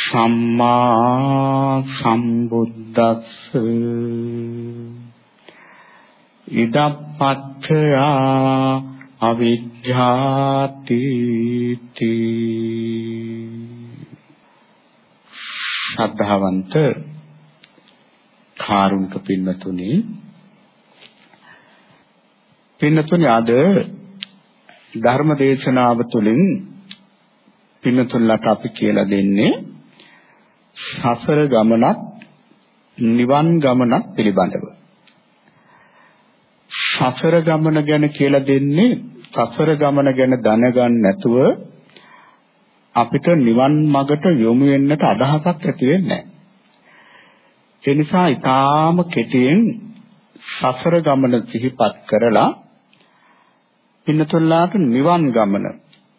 සම්මා සම්බුද්දස්ස ඉදප්පච්චය අවිජ්ජාති ශ්‍රද්ධාවන්ත කාරුණික පින්වතුනි පින්වතුනි අද ධර්ම දේශනාව තුළින් පින්වතුන්ලට අපි කියලා දෙන්නේ සසර ගමනක් නිවන් ගමනක් පිළිබඳව සසර ගමන ගැන කියලා දෙන්නේ සසර ගමන ගැන දැනගන්න නැතුව අපිට නිවන් මඟට යොමු වෙන්නට අදහසක් ඇති වෙන්නේ නැහැ. ඒ නිසා ඊටාම කෙටියෙන් සසර ගමන සිහිපත් කරලා පින්නතුල්ලාට නිවන් ගමන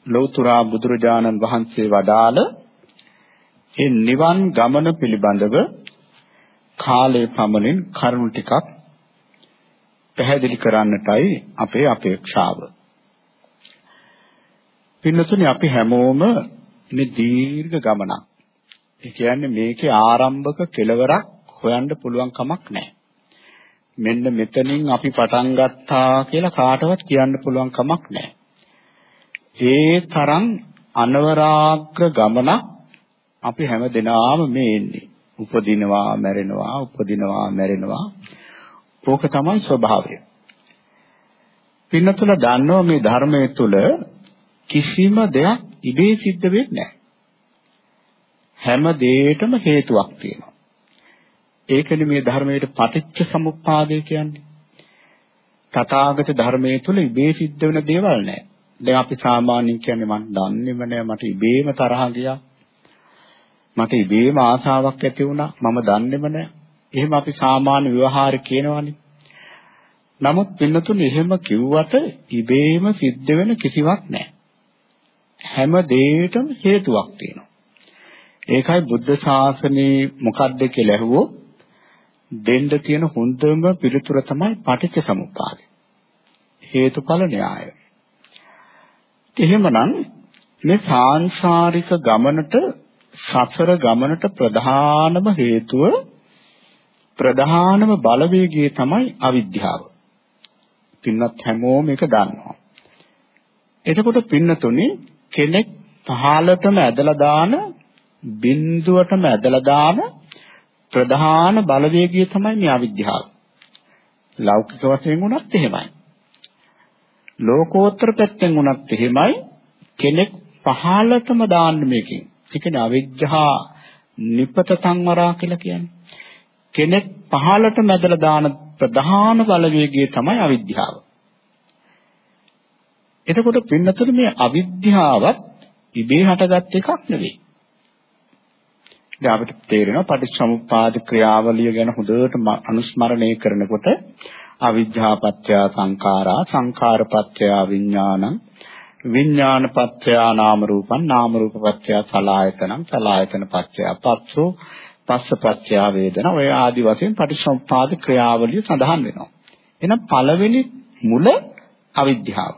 ලෞතුරා බුදුරජාණන් වහන්සේ වදාළ ඒ නිවන් ගමන පිළිබඳව කාලය පමණින් කරුණු ටිකක් පැහැදිලි කරන්නටයි අපේ අපේක්ෂාව. පින්නතුනි අපි හැමෝම මේ දීර්ඝ ගමනක්. ඒ කියන්නේ මේකේ ආරම්භක කෙලවරක් හොයන්න පුළුවන් කමක් නැහැ. මෙන්න මෙතනින් අපි පටන් ගත්තා කියලා කාටවත් කියන්න පුළුවන් කමක් නැහැ. ඒ තරම් අනවරාග්‍ර ගමනක් අපි හැම දිනාම මේ එන්නේ. උපදිනවා මැරෙනවා උපදිනවා මැරෙනවා. ඕක තමයි ස්වභාවය. පින්නතුල දන්නවා මේ ධර්මයේ තුල කිසිම දෙයක් ඉබේ සිද්ධ වෙන්නේ නැහැ. හැම දෙයකටම හේතුවක් තියෙනවා. ඒකනේ මේ ධර්මයේ පටිච්ච සමුප්පාදය කියන්නේ. තථාගත ධර්මයේ තුල ඉබේ සිද්ධ වෙන දේවල් නැහැ. දැන් අපි සාමාන්‍යයෙන් කියන්නේ මම දන්නේම නැහැ මට ඉබේම තරහ ගියා. මට ඉබේම ආසාවක් ඇති වුණා. මම දන්නේම නැහැ. එහෙම අපි සාමාන්‍ය ව්‍යවහාර කියනවනේ. නමුත් පින්නතුනේ එහෙම කිව්වට ඉබේම සිද්ධ වෙන කිසිවක් නැහැ. හැම දෙයකටම හේතුවක් තියෙනවා. ඒකයි බුද්ධ ශාසනේ මොකක්ද කියලා ඇහුවොත් දෙන්න තියෙන හොඳම පිළිතුර තමයි පටිච්ච සමුප්පාදය. හේතුඵල න්‍යාය. එහෙමනම් මේ සාංශාරික ගමනට සසර ගමනට ප්‍රධානම හේතුව ප්‍රධානම බලවේගය තමයි අවිද්‍යාව. පින්නත් හැමෝම මේක දන්නවා. එතකොට පින්නතුනේ කෙනෙක් පහළටම ඇදලා දාන බිඳුවටම ඇදලා දාන ප්‍රධාන බලවේගය තමයි මේ අවිද්‍යාව. ලෞකික වශයෙන් උනත් එහෙමයි. ලෝකෝත්තර පැත්තෙන් උනත් එහෙමයි. කෙනෙක් පහළටම දාන්න මේකෙන්. ඒ කියන්නේ අවිජ්ජා නිපත සංවරා කියලා කියන්නේ. කෙනෙක් පහළට මැදලා දාන ප්‍රධාන බලවේගය තමයි අවිද්‍යාව. එතකොට පින්නතුනේ මේ අවිද්‍යාවත් ඉබේ හටගත් එකක් නෙවෙයි. දැන් අපිට තේරෙනවා පටිච්චසමුප්පාද ක්‍රියාවලිය ගැන හොඳට අනුස්මරණය කරනකොට අවිජ්ජාපත්‍ය සංඛාරා සංඛාරපත්‍ය විඥානං විඥානපත්‍ය නාම රූපං නාම රූපපත්‍ය සලායතනං සලායතන පත්‍ය පස්සෝ පස්සපත්‍ය වේදන ඔය ආදි වශයෙන් පටිච්චසමුප්පාද ක්‍රියාවලිය සඳහන් වෙනවා. එහෙනම් පළවෙනි මුල අවිද්‍යාව.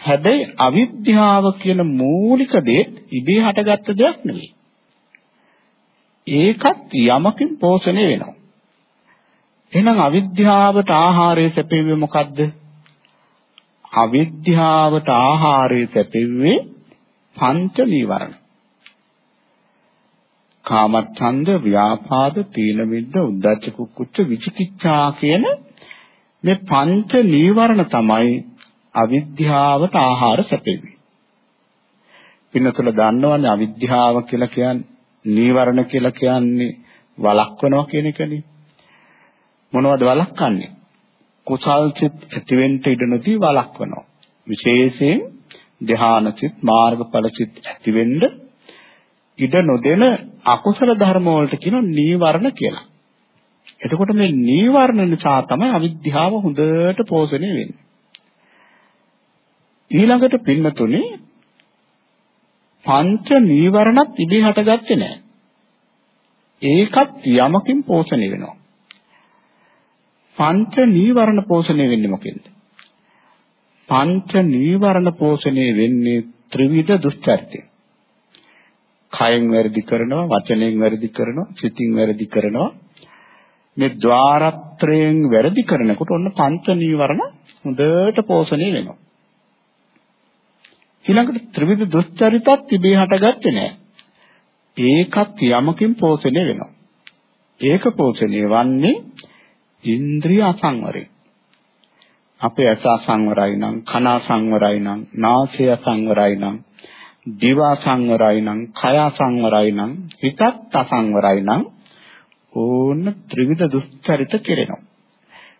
හැබැයි අවිද්‍යාව කියන මූලික දේ ඉබේ හටගත්ත දෙයක් නෙවෙයි. ඒකත් යමකින් පෝෂණය වෙනවා. එහෙනම් අවිද්‍යාවට ආහාරය සැපෙන්නේ මොකද්ද? අවිද්‍යාවට ආහාරය සැපෙන්නේ පංච නීවරණ. කාමච්ඡන්ද, ව්‍යාපාද, තීන මිද්ද, උද්ධච්ච කුක්කුච්ච විචිකිච්ඡා කියන මේ පංච නීවරණ තමයි අවිද්‍යාවට ආහාර සැපෙන්නේ. පින්නතුල දන්නවනේ අවිද්‍යාව කියලා කියන්නේ නීවරණ කියලා කියන්නේ වළක්වනවා කියන එකනේ. මොනවද වළක්වන්නේ? කුසල් සිත් ඇතිවෙන්න ඉඩ නොදී වළක්වනවා. විශේෂයෙන් ධ්‍යාන සිත් මාර්ගඵල සිත් ඇතිවෙන්න ඉඩ නොදෙන අකුසල ධර්ම වලට කියන නීවරණ කියලා. එතකොට මේ නීවරණ නිසා තමයි අවිද්‍යාව හොඳට පෝෂණය වෙන්නේ. ඊළඟට පින්නතුනේ පංච නීවරණත් ඉබේ හටගත්තේ නැහැ. ඒකත් යමකින් පෝෂණය වෙනවා. පංච නීවරණ පෝෂණය වෙන්නේ මොකෙන්ද? පංච නීවරණ පෝෂණය වෙන්නේ ත්‍රිවිධ දුස්චරිතය. කයෙන් වැරදි කරනවා, වචනයෙන් වැරදි කරනවා, සිතින් වැරදි කරනවා. මේ ద్వාරත්‍රයෙන් වැරදි කරනකොට ඔන්න පංච නීවරණ හොඳට පෝෂණය වෙනවා. ඊළඟට ත්‍රිවිධ දුස්චරිතත් තිබේ හටගත්තේ නැහැ. ඒකත් යමකින් පෝෂණය වෙනවා. ඒක පෝෂණය වන්නේ ඉන්ද්‍රිය අසංවරයෙන්. අපේ ඇස අසංවරයි නම්, කන අසංවරයි නම්, නාසය අසංවරයි නම්, දිව අසංවරයි නම්, කය අසංවරයි නම්, හිතත් අසංවරයි නම් ඕන ත්‍රිවිධ දුස්චරිත කෙරෙනවා.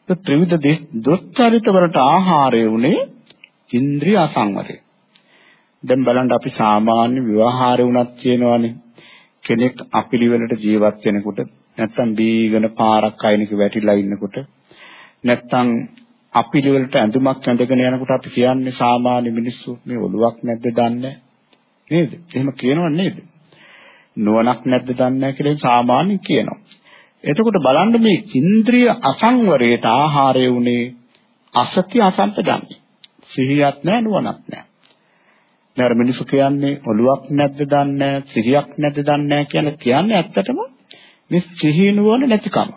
ඒ ත්‍රිවිධ දුස්චරිත වලට ආහාරය උනේ ඉන්ද්‍රිය අසංවරය. දැන් බලන්න අපි සාමාන්‍ය විවාහාරය වුණත් කියනවානේ කෙනෙක් අපිලිවෙලට ජීවත් වෙනකොට නැත්තම් බීගෙන පාරක් අයිනක වැටිලා ඉන්නකොට නැත්තම් අපිලිවෙලට ඇඳුමක් ඇඳගෙන යනකොට අපි කියන්නේ සාමාන්‍ය මිනිස්සු මේ ඔළුවක් නැද්ද දන්නේ නේද? එහෙම කියනව නේද? නුවණක් නැද්ද දන්නේ කියලා සාමාන්‍ය කියනවා. එතකොට බලන්න මේ ඉන්ද්‍රිය අසංවරයට ආහාරය උනේ අසති අසම්පදන්නේ. සිහියක් නැහැ නුවණක් නැහැ. දැන් මිනිස්සු කියන්නේ ඔළුවක් නැද්ද දන්නේ සිහියක් නැද්ද දන්නේ කියලා කියන්නේ ඇත්තටම මේ සිහිය නුවණ නැතිකම.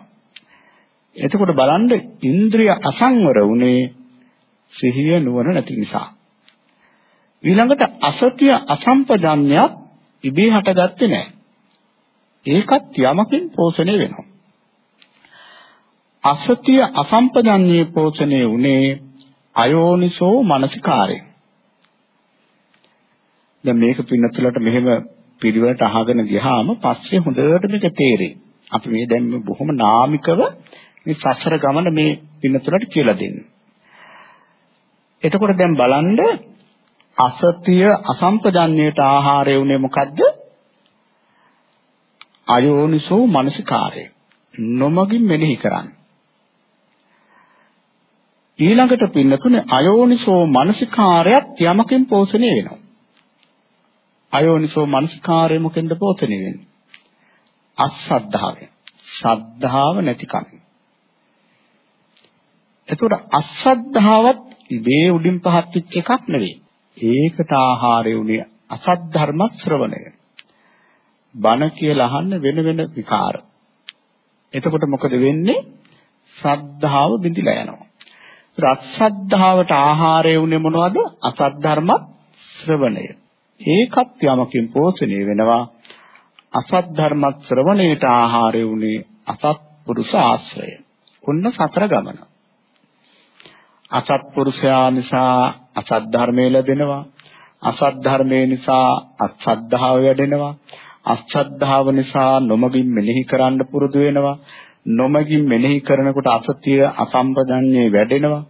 එතකොට බලන්න ඉන්ද්‍රිය අසංවර වුණේ සිහිය නුවණ නැති නිසා. ඊළඟට අසතිය අසම්පජඤ්ඤයක් ඉබේ හටගත්තේ නැහැ. ඒකත් යමකින් පෝෂණය වෙනවා. අසතිය අසම්පජඤ්ඤේ පෝෂණය වුණේ අයෝනිසෝ මනසිකාරයෙන්. දැන් මේක පින්නතුලට මෙහෙම පිළිවෙලට අහගෙන ගියාම පස්සේ හොඳට මේක තේරෙයි. අපි මේ දැන් බොහොම නාමිකව මේ සසර ගමන මේ පින්නතුලට කියලා දෙන්නේ. එතකොට දැන් බලන්න අසතිය අසම්පජන්ණයට ආහාරය උනේ මොකද්ද? අයෝනිසෝ මනසිකාරය. නොමගින් මෙනෙහි කරන්නේ. ඊළඟට පින්නතුනේ අයෝනිසෝ මනසිකාරයත් යමකින් පෝෂණය වෙනවා. අයෝනිසෝ මනසිකාරය මොකෙන්ද පෝෂණය වෙන්නේ? අසද්ධාවෙන්. ශ්‍රද්ධාව නැතිකම. එතකොට අසද්ධාවත් ඉබේ උඩින් පහත් වෙච්ච එකක් නෙවෙයි. ඒකට ආහාරය උනේ අසත් ධර්ම ශ්‍රවණය. බණ කියලා අහන්න වෙන වෙන විකාර. එතකොට මොකද වෙන්නේ? ශ්‍රද්ධාව බිඳිලා යනවා. රත්සද්ධාවට ආහාරය උනේ මොනවද? අසත් ධර්ම ශ්‍රවණය. ඒකත් යමකින් පෝෂණය වෙනවා. අසත් ධර්ම ශ්‍රවණයට ආහාරය උනේ අසත් පුරුෂ ආශ්‍රය. ඔන්න සතර ගමන. අසත් පුරුෂයා නිසා අසත් ධර්මය ලැබෙනවා. අසත් ධර්මයේ නිසා අසද්ධාව වැඩෙනවා. අසද්ධාව නිසා නොමගින් මෙනෙහි කරන්න පුරුදු වෙනවා. නොමගින් මෙනෙහි කරනකොට අසතිය අසම්පදන්නේ වැඩෙනවා.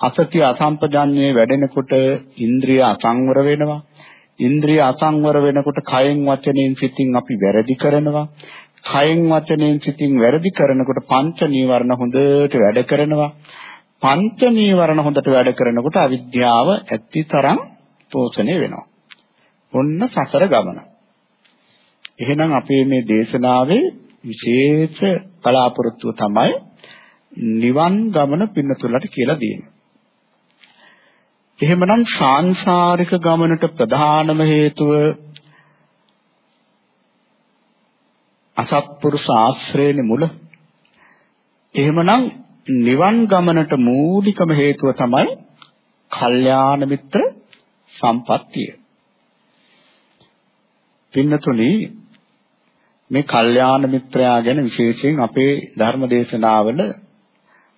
අසතිය අසම්පදන්නේ වැඩෙනකොට ඉන්ද්‍රිය අසංවර වෙනවා. ඉන්ද්‍රිය අසංවර වෙනකොට කයෙන් වචනයෙන් සිතින් අපි වැරදි කරනවා. කයෙන් වචනයෙන් සිතින් වැරදි කරනකොට පංච නීවරණ හොඳට වැඩ කරනවා. පංච නීවරණ හොඳට වැඩ කරනකොට අවිද්‍යාව ඇතිතරම් පෝෂණය වෙනවා. ඔන්න සසර ගමන. එහෙනම් අපේ මේ දේශනාවේ විශේෂ බලාපොරොත්තුව තමයි නිවන් ගමන පින්නතුලට කියලා දෙන්නේ. එහෙමනම් සාංශාරික ගමනට ප්‍රධානම හේතුව අසත්පුරුෂ ආශ්‍රයනේ මුල. එහෙමනම් නිවන් ගමනට මූලිකම හේතුව තමයි කල්යාණ මිත්‍ර සම්පත්තිය. පින්නතුනි මේ කල්යාණ මිත්‍රයා ගැන විශේෂයෙන් අපේ ධර්ම දේශනාවල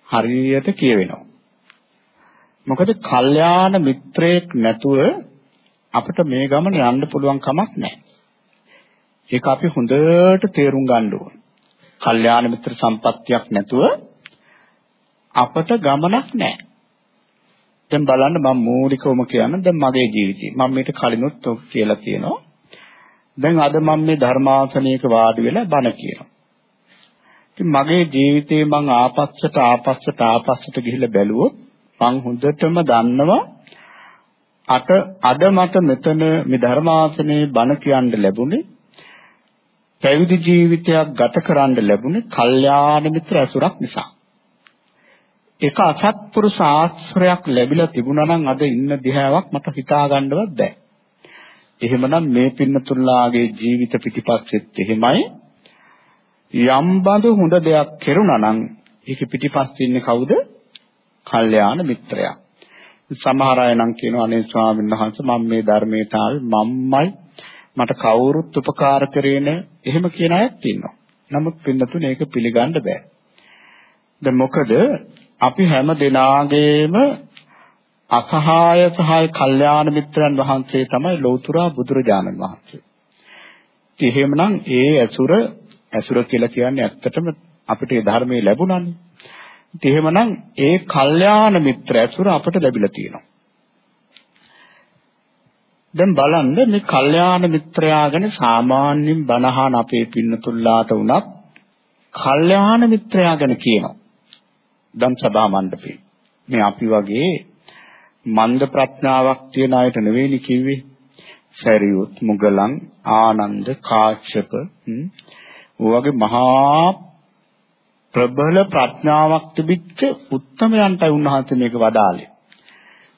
හරියට කියවෙනවා. මොකද කල්යාණ මිත්‍රයෙක් නැතුව අපිට මේ ගමන යන්න පුළුවන් කමක් නැහැ. ඒක අපි හොඳට තේරුම් ගන්න ඕන. කල්යාණ මිත්‍ර සම්පත්තියක් නැතුව අපට ගමනක් නැහැ. දැන් බලන්න මම මූලිකවම කියන්න දැන් මගේ ජීවිතේ මම මේක කලිනුත් ඔක් කියලා කියනවා. දැන් අද මම මේ ධර්මාසනයක වාඩි වෙලා බණ කියනවා. ඉතින් මගේ ජීවිතේ මං ආපස්සට ආපස්සට ආපස්සට ගිහිල්ලා බැලුවොත් මං හොඳටම දන්නවා අට අද මට මෙතන මේ ධර්මාසනේ බණ කියන්න ලැබුණේ පැවිදි ජීවිතයක් ගත කරන්න ලැබුණේ කල්යාණ මිත්‍ර ඇසුරක් නිසා. එක අසත්පුරුෂ ආශ්‍රයක් ලැබිලා තිබුණා නම් අද ඉන්න දිහාවක් මට හිතා ගන්නවත් බෑ. එහෙමනම් මේ පින්නතුල්ලාගේ ජීවිත පිටිපස්සෙත් එහෙමයි යම් බඳු හොඳ දෙයක් කෙරුණා නම් ඒක පිටිපස්සේ ඉන්නේ කවුද? කල්යාණ මිත්‍රයා. සමහර අය නම් කියනවා අනේ ස්වාමීන් වහන්සේ මම මේ ධර්මයට ආවේ මම්මයි මට කවුරුත් උපකාර කරේ නෑ. එහෙම කියන අයත් ඉන්නවා. නමුත් පින්නතුනේ ඒක පිළිගන්න බෑ. දැන් මොකද අපි හැම දෙනාගේම අසහාය සහාය කල්යාණ මිත්‍රයන් වහන්සේ තමයි ලෞතුරා බුදුරජාණන් වහන්සේ. ඉතින් එහෙමනම් ඒ ඇසුර ඇසුර කියලා කියන්නේ ඇත්තටම අපිට ඒ ධර්මයේ ලැබුණානේ. ඉතින් එහෙමනම් ඒ කල්යාණ මිත්‍ර ඇසුර අපට ලැබිලා තියෙනවා. දැන් බලන්න මේ කල්යාණ මිත්‍රයා ගැන සාමාන්‍යයෙන් බණහන අපේ පින්නතුල්ලාට උනත් කල්යාණ මිත්‍රයා ගැන කියනවා. ධම් සභා මණ්ඩපේ. මේ අපි වගේ මන්ද ප්‍රඥාවක් තියන අයට නෙවෙයිනි කිව්වේ. සරියුත් මුගලන් ආනන්ද කාශ්‍යප වගේ මහා ප්‍රබල ප්‍රඥාවක් තිබිච්ච උත්තමයන්ටයි උන්වහන්සේ මේක වදාළේ.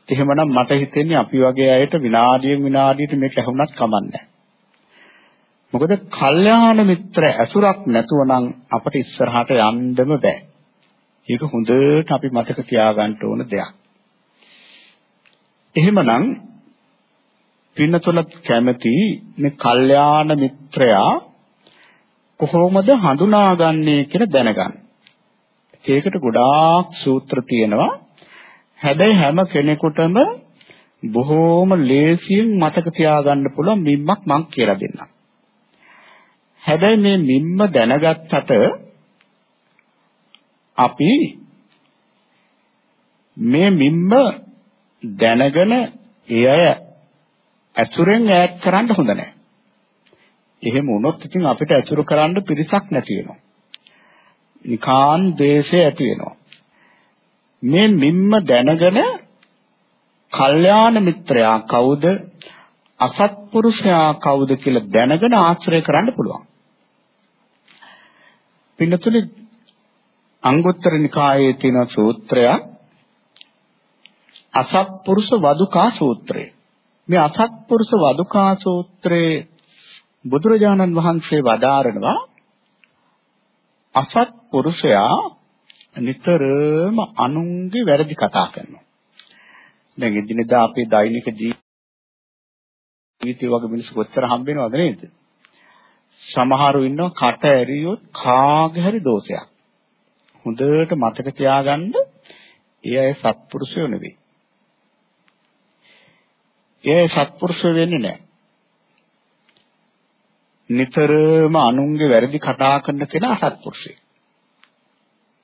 එහෙමනම් මට හිතෙන්නේ අපි වගේ අයට විනාඩියෙන් විනාඩියට මේක ඇහුණත් කමන්නේ මොකද කල්යාණ මිත්‍ර ඇසුරක් නැතුව නම් අපට ඉස්සරහට යන්නම බෑ. ඒක හොඳට අපි මතක තියාගන්න ඕන දෙයක්. එහෙමනම් පින්නතුලත් කැමති මේ කල්යාණ මිත්‍රයා කොහොමද හඳුනාගන්නේ කියලා දැනගන්න. ඒකට ගොඩාක් සූත්‍ර තියෙනවා. හැබැයි හැම කෙනෙකුටම බොහෝම ලේසියෙන් මතක තියාගන්න පුළුවන් මිම්මක් මං කියලා දෙන්නම්. හැබැයි මේ මිම්ම දැනගත්තට අපි මේ මිම්ම දැනගෙන ඒ අය ඇසුරෙන් ඈත් කරන්න හොඳ නැහැ. එහෙම වුණොත් ඉතින් අපිට ඇසුරු කරන්න පිරිසක් නැති වෙනවා. නිකාන් දේශය ඇති වෙනවා. මේ මිම්ම දැනගෙන කල්යාණ මිත්‍රයා කවුද අසත්පුරුෂයා කවුද කියලා දැනගෙන ආශ්‍රය කරන්න පුළුවන්. පින්නතුනේ අංගුත්තර නිකායේ තියෙන සූත්‍රයක් අසත්පුරුෂ වදුකා සූත්‍රය. මේ අසත්පුරුෂ වදුකා සූත්‍රයේ බුදුරජාණන් වහන්සේ වදාරනවා අසත්පුරුෂයා නිතරම අනුන්ගේ වැරදි කතා කරනවා. දැන් එදිනෙදා අපේ දෛනික ජීවිතය වගේ මිනිස්සු කොච්චර හම්බ වෙනවද නේද? සමහරු ඉන්නවා කට ඇරියොත් කාගේ හරි දෝෂයක්. හොඳට මතක තියාගන්න ඒ අය සත්පුරුෂයෝ නෙවෙයි. ඒ සත්පුරුෂයෝ වෙන්නේ නැහැ. නිතරම අනුන්ගේ වැරදි කතා කරන කෙනා අසත්පුරුෂයෙක්.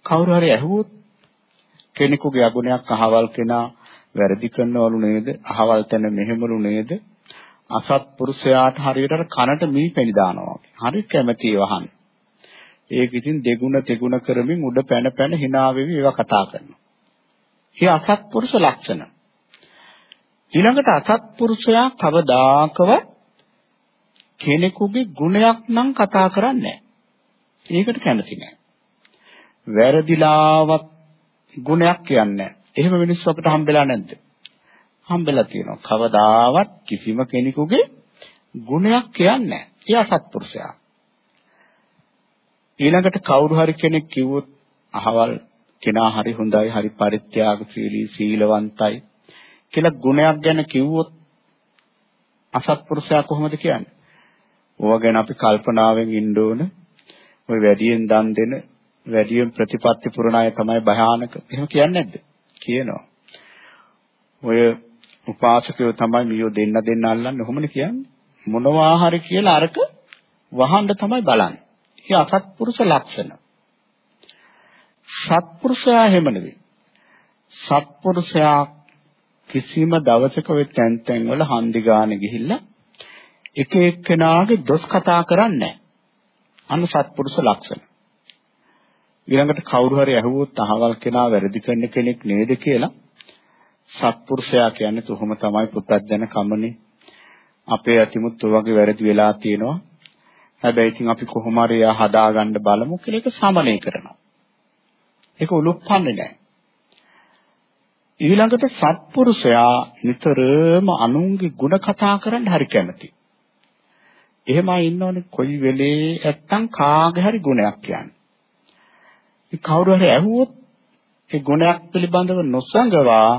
කවුරු හරි ඇහුවොත් කෙනෙකුගේ අගුණයක් අහවල් කෙනා වැරදි කරනවලු නේද? අහවල් තැන මෙහෙමලු නේද? අසත්පුරුෂයාට හරියට කනට මී පෙනි දානවා. හරි කැමැති වහන්. ඒක ඉතින් දෙගුණ තෙගුණ කරමින් උඩ පැන පැන hina වෙවි ඒවා කතා කරනවා. ඒ අසත්පුරුෂ ලක්ෂණ. ඊළඟට අසත්පුරුෂයා කවදාකවත් කෙනෙකුගේ ගුණයක් නම් කතා කරන්නේ නැහැ. ඒකට කැමති නැහැ. වැරදිලාවත් ගුණයක් කියන්නේ එහෙම මිනිස්සු අපිට හම්බෙලා නැද්ද? හම්බෙලා තියෙනවා. කවදාවත් කිසිම කෙනෙකුගේ ගුණයක් කියන්නේ නැහැ. ඒ අසත්පුරුෂයා. ඊළඟට කවුරු හරි කෙනෙක් කිව්වොත් අහවල් කෙනා හරි හොඳයි, හරි පරිත්‍යාගශීලී, සීලවන්තයි කියලා ගුණයක් ගැන කිව්වොත් අසත්පුරුෂයා කොහොමද කියන්නේ? ඕවා ගැන අපි කල්පනාවෙන් ඉන්න ඕන. ඔය වැඩියෙන් දන් දෙන, වැඩියෙන් ප්‍රතිපත්ති පුරණ අය තමයි භයානක. එහෙම කියන්නේ නැද්ද? කියනවා. ඔය උපාසකයෝ තමයි මියෝ දෙන්න දෙන්න අල්ලන්නේ. ඔහොමනේ කියන්නේ. මොනවා හරි කියලා අරක වහන්න තමයි බලන්නේ. ඒ අසත්පුරුෂ ලක්ෂණ. සත්පුරුෂයා එහෙම නෙවෙයි. සත්පුරුෂයා කිසිම දවසක ඔය තැන් තැන් වල හන්දි ගානේ ගිහිල්ලා එක එක්කෙනාගේ දොස් කතා කරන්නේ නැහැ. අන්න සත්පුරුෂ ලක්ෂණ. ඊළඟට කවුරු හරි ඇහුවොත් අහවල් කෙනා වැරදි කරන කෙනෙක් නේද කියලා සත්පුරුෂයා කියන්නේ කොහොම තමයි පුතත්ජන කමනේ. අපේ අතිමුත් ඔය වගේ වැරදි වෙලා තියෙනවා. හැබැයි ඉතින් අපි කොහොම හරි එයා හදාගන්න බලමු කියලා ඒක සමනය කරනවා. ඒක උලුප්පන්නේ නැහැ. ඊළඟට සත්පුරුෂයා නිතරම අනුන්ගේ ಗುಣ කතා කරන්න හරි කැමතියි එහෙමයි ඉන්නෝනේ කොයි වෙලේ නැත්තම් කාගේ හරි ගුණයක් කියන්නේ. ඒ කවුරු හරි ඇහුවොත් ඒ ගුණයක් පිළිබඳව නොසඟවා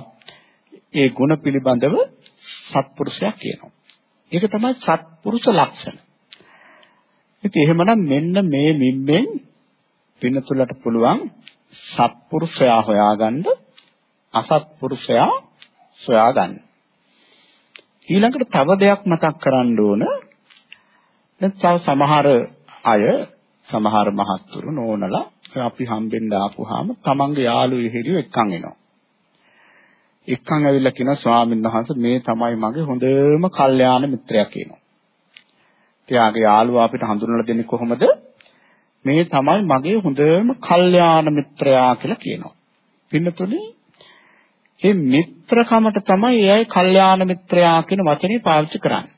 ඒ ගුණ පිළිබඳව සත්පුරුෂයා කියනවා. ඒක තමයි සත්පුරුෂ ලක්ෂණ. ඉතින් එහෙමනම් මෙන්න මේ මිම්මෙන් පින්නතුලට පුළුවන් සත්පුරුෂයා හොයාගන්න අසත්පුරුෂයා සොයාගන්න. ඊළඟට තව දෙයක් මතක් කරන්න ඕන දැන් තව සමහර අය සමහර මහත්තුරු නෝනලා අපි හම්බෙන්න ආපුවාම තමන්ගේ යාළුවෝ හිරියෝ එක්කන් එනවා. එක්කන් ඇවිල්ලා කියනවා ස්වාමීන් වහන්සේ මේ තමයි මගේ හොඳම කල්යාණ මිත්‍රයා කියනවා. එයාගේ යාළුවා අපිට හඳුන්වලා දෙන්නේ කොහොමද? මේ තමයි මගේ හොඳම කල්යාණ මිත්‍රයා කියලා කියනවා. පින්නතුනේ මේ මිත්‍රකමට තමයි එයයි කල්යාණ මිත්‍රයා කියන වචනේ පාවිච්චි කරන්නේ.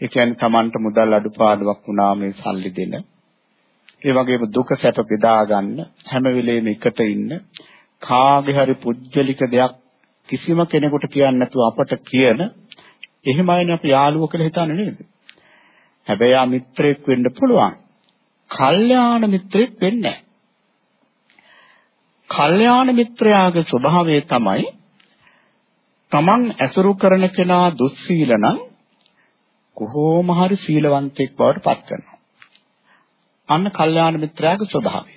ඒ කියන්නේ Tamanට මුදල් අඩුපාඩුවක් වුණා මේ සල්ලි දෙන. ඒ වගේම දුක සැප බෙදා ගන්න හැම වෙලේම එකට ඉන්න කාගේ හරි පුජ්‍යලික දෙයක් කිසිම කෙනෙකුට කියන්නේ නැතුව අපට කියන එහෙමයිනේ අපි යාළුවෝ කියලා හිතන්නේ නේද? හැබැයි ආ මිත්‍රයෙක් වෙන්න පුළුවන්. කල්යාණ මිත්‍රයෙක් වෙන්නේ නැහැ. කල්යාණ මිත්‍රයාගේ ස්වභාවය තමයි තමන් ඇසුරු කරන කෙනා දුස්සීල නම් කොහොම හරි සීලවන්තෙක් බවට පත් කරනවා. අන්න කල්යාණ මිත්‍රයාගේ ස්වභාවය.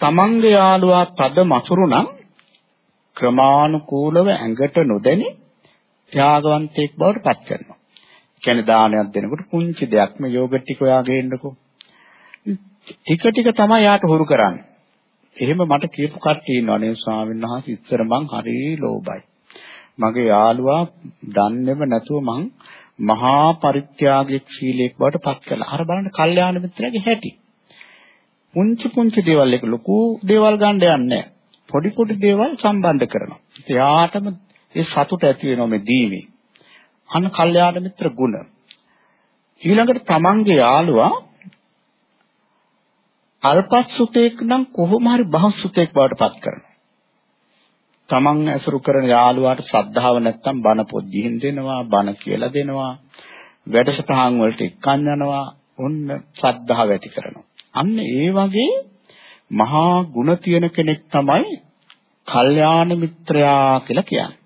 තමන්ගේ යාළුවා තද මසුරු නම් ක්‍රමානුකූලව ඇඟට නොදැනි ත්‍යාගවන්තයෙක් බවට පත් කරනවා. කියන්නේ දානයක් දෙනකොට පුංචි දෙයක් මේ යෝගට් ටික ඔයා ගේන්නකෝ. ටික ටික තමයි යාට හුරු කරන්නේ. එහෙම මට කියපු කට්ටිය ඉන්නවනේ ස්වාමීන් වහන්සේ ඉස්සර මං හරි ලෝභයි. මගේ යාළුවා දන්නේම නැතුව මං මහා පරිත්‍යාගයක් ශීලයක් බවට පත් කළා. අර බලන්න කල්යාණ මිත්‍රයාගේ හැටි. පුංචි පුංචි දේවල් එක ලොකු දේවල් ගන්න යන්නේ පොඩි පොඩි දේවල් සම්බන්ධ කරනවා. එයාටම ඒ සතුට ඇති වෙනවා මේ දීමේ. අන්න කල්යාණ මිත්‍ර ගුණ. ඊළඟට තමන්ගේ යාළුවා අල්පසුතේක් නම් කොහොම හරි බහසුතේක් බවට පත් කරනවා. තමන් ඇසුරු කරන යාළුවාට ශ්‍රද්ධාව නැත්තම් බණ පොත් ගිහින් දෙනවා බණ කියලා දෙනවා. වැඩසටහන් වලට එක්කන් යනවා ඔන්න ශ්‍රද්ධාව ඇති කරනවා. අන්න ඒ වගේ මහා ගුණ තියෙන කෙනෙක් තමයි කල්යාණ මිත්‍රයා කියලා කියන්නේ.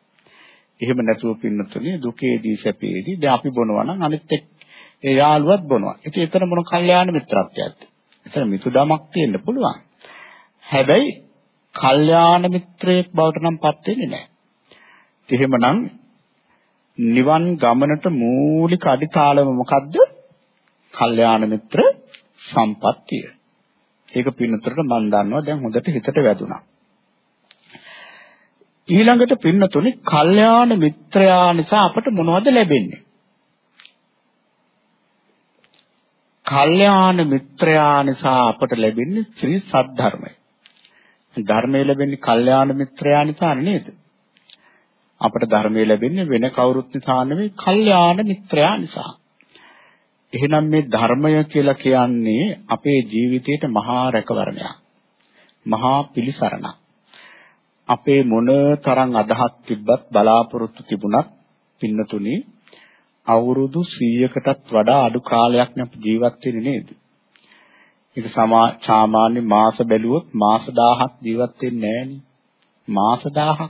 එහෙම නැතුව පින්නතුනේ දුකේදී සැපේදී දැන් අපි බොනවා නම් අනිත් ඒ යාළුවත් බොනවා. ඉතින් එතන මොන කල්යාණ මිත්‍රත්වයක්ද? එතන මිතුදමක් තියෙන්න පුළුවන්. හැබැයි කල්යාණ මිත්‍රයෙක් බවට නම් පත් වෙන්නේ නැහැ. එහෙමනම් නිවන් ගමනට මූලික අඩිතාලම මොකද්ද? කල්යාණ මිත්‍ර සම්පත්තිය. ඒක පින්නතරට මම දන්නවා දැන් හොඳට හිතට වැදුනා. ඊළඟට පින්නතුනි කල්යාණ මිත්‍රයා නිසා අපට මොනවද ලැබෙන්නේ? කල්යාණ මිත්‍රයා නිසා අපට ලැබෙන්නේ ශ්‍රී සද්ධර්මය. ධර්මය ලැබෙන්නේ කල්යාණ මිත්‍රයා නිසා නේද? අපට ධර්මය ලැබෙන්නේ වෙන කවුරුත් නිසා නෙවෙයි කල්යාණ මිත්‍රයා නිසා. එහෙනම් මේ ධර්මය කියලා කියන්නේ අපේ ජීවිතේට මහා රැකවරණයක්. මහා පිළිසරණක්. අපේ මොන තරම් අදහස් තිබ්බත් බලාපොරොත්තු තිබුණත් පින්නතුනි අවුරුදු 100කටත් වඩා අඩු කාලයක් අපි ජීවත් වෙන්නේ නේද? ඒක සමා සාමාන්‍ය මාස බැලුවොත් මාස 1000ක් ජීවත් වෙන්නේ නැහෙනි. මාස 1000ක්.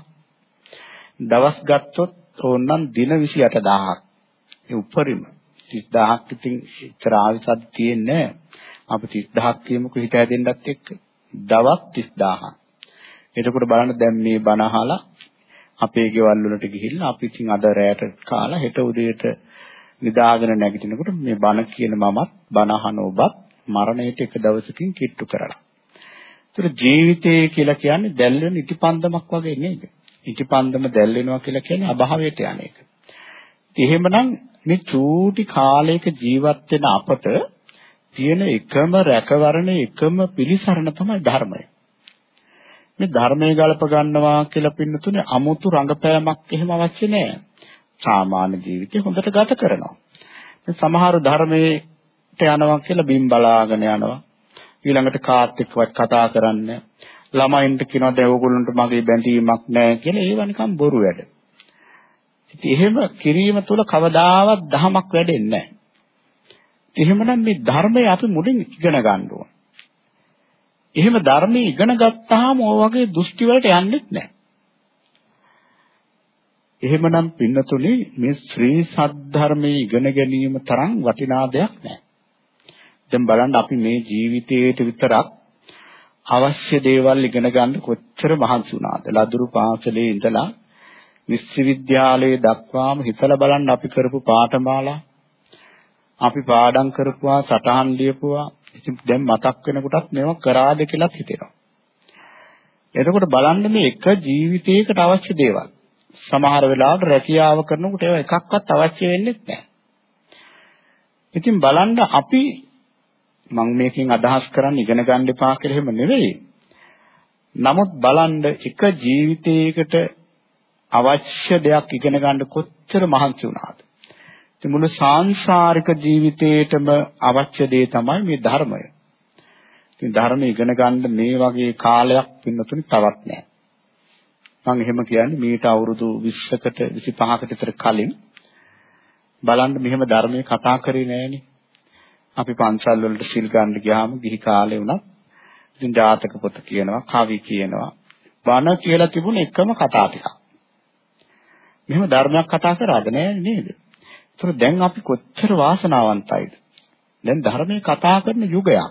දවස් ගත්තොත් ඕනනම් දින 28000ක්. ඒ උඩරිම 30000ක් ඉතින් ඉතර ආවිසත් තියෙන්නේ අපි 30000ක් කියමුකෝ හිත හැදෙන්නත් එක්ක. දවස් 30000ක්. එතකොට බලන්න දැන් මේ බණ අහලා අපේ ගෙවල් වලට ගිහිල්ලා අපි ඉතින් අද රැයට කාලා හෙට උදේට නිදාගෙන නැගිටිනකොට මේ බණ කියන මමත් බණ අහන ඔබත් මරණයට එක දවසකින් කිට්ටු කරලා. ඒතර ජීවිතය කියලා කියන්නේ දැල් වෙන ඉටිපන්දමක් වගේ නේද? ඉටිපන්දම දැල් වෙනවා කියලා කියන්නේ අභාවයට යන එක. එහෙමනම් මේ චූටි කාලයක ජීවත් වෙන අපට තියෙන එකම රැකවරණ එකම පිළිසරණ තමයි ධර්මය. මේ ධර්මයේ ගලප ගන්නවා කියලා පින්නතුනේ අමුතු රංගපෑමක් එහෙම අවශ්‍ය නැහැ. සාමාන්‍ය ජීවිතේ හොඳට ගත කරනවා. සමහර ධර්මයට යනවා කියලා බිම් බලාගෙන යනවා. ඊළඟට කාත් එක්කවත් කතා කරන්නේ ළමයින්ට කියනවා දැන් ඕගොල්ලන්ට මගේ බැඳීමක් නැහැ කියලා ඒව නිකන් බොරු වැඩ. ඉතින් එහෙම කිරීම තුළ කවදාවත් දහමක් වැඩෙන්නේ නැහැ. එහෙමනම් මේ ධර්මය අපි මුලින් ඉගෙන ගන්න ඕන. එහෙම ධර්මයේ ඉගෙන ගත්තාම ඔය වගේ දෘෂ්ටි වලට යන්නෙත් නැහැ. එහෙමනම් පින්නතුනේ මේ ශ්‍රී සද්ධර්මයේ ඉගෙන ගැනීම තරම් වටිනා දෙයක් නැහැ. දැන් බලන්න අපි මේ ජීවිතයේට විතරක් අවශ්‍ය දේවල් ඉගෙන ගන්න කොච්චර මහන්සි වුණාද? ලදරු පාසලේ ඉඳලා විශ්වවිද්‍යාලයේ දක්වාම හිතලා බලන්න අපි කරපු පාඨමාලා අපි පාඩම් කරපුවා සටහන් ලියපුවා ඉතින් දැන් මතක් වෙනකොටත් මේවා කරාද කියලාත් හිතෙනවා. එතකොට බලන්න මේ එක ජීවිතයකට අවශ්‍ය දේවල්. සමහර වෙලාවට රැකියාව කරනකොට ඒවා එකක්වත් අවශ්‍ය වෙන්නේ නැහැ. ඉතින් බලන්න අපි මම මේකෙන් අදහස් කරන්නේ ඉගෙන ගන්න එපා කියලා එහෙම නෙවෙයි. නමුත් බලන්න එක ජීවිතයකට අවශ්‍ය දෙයක් ඉගෙන ගන්න කොච්චර මහන්සි වුණාද? ඉතින් මුළු සාංශාරික ජීවිතේටම අවශ්‍ය දේ තමයි මේ ධර්මය. ඉතින් ධර්මය ඉගෙන ගන්න මේ වගේ කාලයක් පින්නතුනි තවත් නැහැ. මම එහෙම කියන්නේ මීට අවුරුදු 20කට 25කට විතර කලින් බලන්න මෙහෙම ධර්මයේ කතා කරේ නෑනේ. අපි පන්සල් වලට සිල් ගන්න ගියාම ගිහි කාලේ වුණත් ඉතින් ජාතක පොත කියනවා, කවි කියනවා, බණ කියලා තිබුණ එකම කතා ටිකක්. මෙහෙම ධර්මයක් කතා කරාද නෑ නේද? ඒතර දැන් අපි කොච්චර වාසනාවන්තයිද? දැන් ධර්මයේ කතා කරන යුගයක්.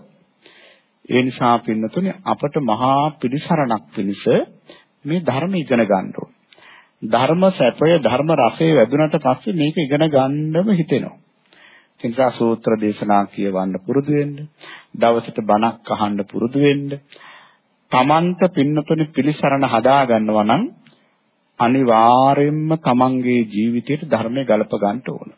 ඒ නිසා පින්නතුනේ අපට මහා පිළිසරණක් පිණිස මේ ධර්ම ඉගෙන ගන්න ඕන. ධර්ම සැපය ධර්ම රසය වැදුනට පස්සේ මේක ඉගෙන ගන්නම හිතෙනවා. ඒ නිසා සූත්‍ර දේශනා කියවන්න පුරුදු වෙන්න, දවසට බණක් අහන්න පුරුදු වෙන්න, තමන්ට පින්නතුනේ පිළිසරණ හදා ගන්නවා නම් අනිවාර්යයෙන්ම තමන්ගේ ජීවිතයට ධර්මය ගලප ගන්න ඕන.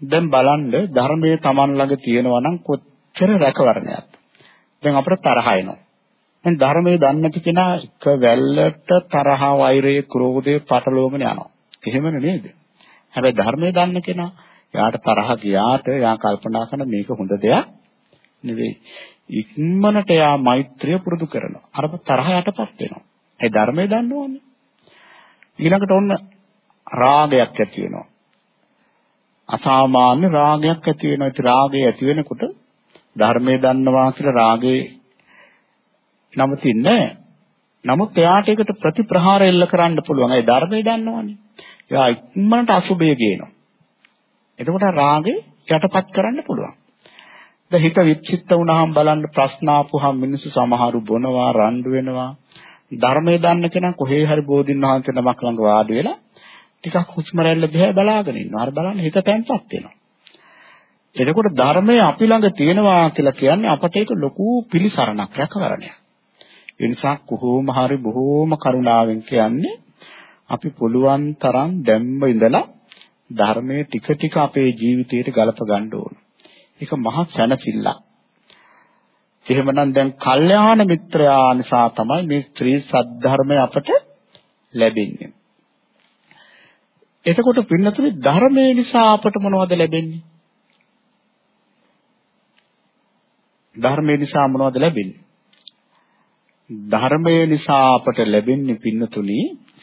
දැන් බලන්න ධර්මයේ තමන් ළඟ තියෙනවා නම් කොච්චර රැකවරණයක්ද. දැන් අපිට තරහ එනවා. දැන් ධර්මයේ දන්නේ නැති කෙනා එක වැල්ලට තරහ, වෛරය, ක්‍රෝධය පටලවගෙන යනවා. එහෙමනේ නේද? හැබැයි ධර්මයේ දන්න කෙනා එයාට තරහ ගියාට එයා කල්පනා කරන මේක හොඳ දෙයක් නෙවෙයි. ඉක්මනට එයා මෛත්‍රිය පුරුදු කරනවා. අර තරහ යටපත් වෙනවා. ඒ ධර්මයේ දන්නවනේ. ඊළඟට ඔන්න රාගයක් ඇති වෙනවා. අසාමාන්‍ය රාගයක් ඇති වෙනවා. ඒ රාගය ඇති වෙනකොට ධර්මයේ දන්නවා කියලා රාගේ නවතින්නේ නමුත් එයාට ඒකට ප්‍රතිප්‍රහාර එල්ල කරන්න පුළුවන්. ඒ ධර්මයේ දන්නවනේ. එයා ඉක්මනට අසුබය ගේනවා. එතකොට රාගේ යටපත් කරන්න පුළුවන්. දැන් හිත විචිත්ත වුණාම බලන්න ප්‍රශ්න ආපුහම මිනිස්සු සමහරු බොනවා, රණ්ඩු වෙනවා. ධර්මයේ දන්න කෙනා කොහේ හරි බෝධින් වහන්සේ නමක් ළඟ වාඩි වෙලා ටිකක් හුස්ම රැල්ල දිහා බලාගෙන ඉන්නවා. අර බලන්න හිත තැන්පත් වෙනවා. එතකොට ධර්මය අපි ළඟ තියෙනවා කියලා කියන්නේ අපට ඒක ලොකු පිළිසරණක් රැකවරණයක්. ඒ නිසා කොහොම හරි බොහෝම කරුණාවෙන් කියන්නේ අපි පුළුවන් තරම් දැම්ම ඉඳලා ධර්මයේ ටික ටික අපේ ජීවිතයට ගලප ගන්න ඕන. ඒක මහා සැනසෙල්ලක්. එහෙමනම් දැන් කල්යාණ මිත්‍රයා නිසා තමයි මේ ත්‍රි සද්ධර්මය අපට ලැබෙන්නේ. එතකොට පින්නතුනේ ධර්මයේ නිසා අපට මොනවද ලැබෙන්නේ? ධර්මයේ නිසා මොනවද ලැබෙන්නේ? ධර්මයේ නිසා අපට ලැබෙන්නේ පින්නතුනි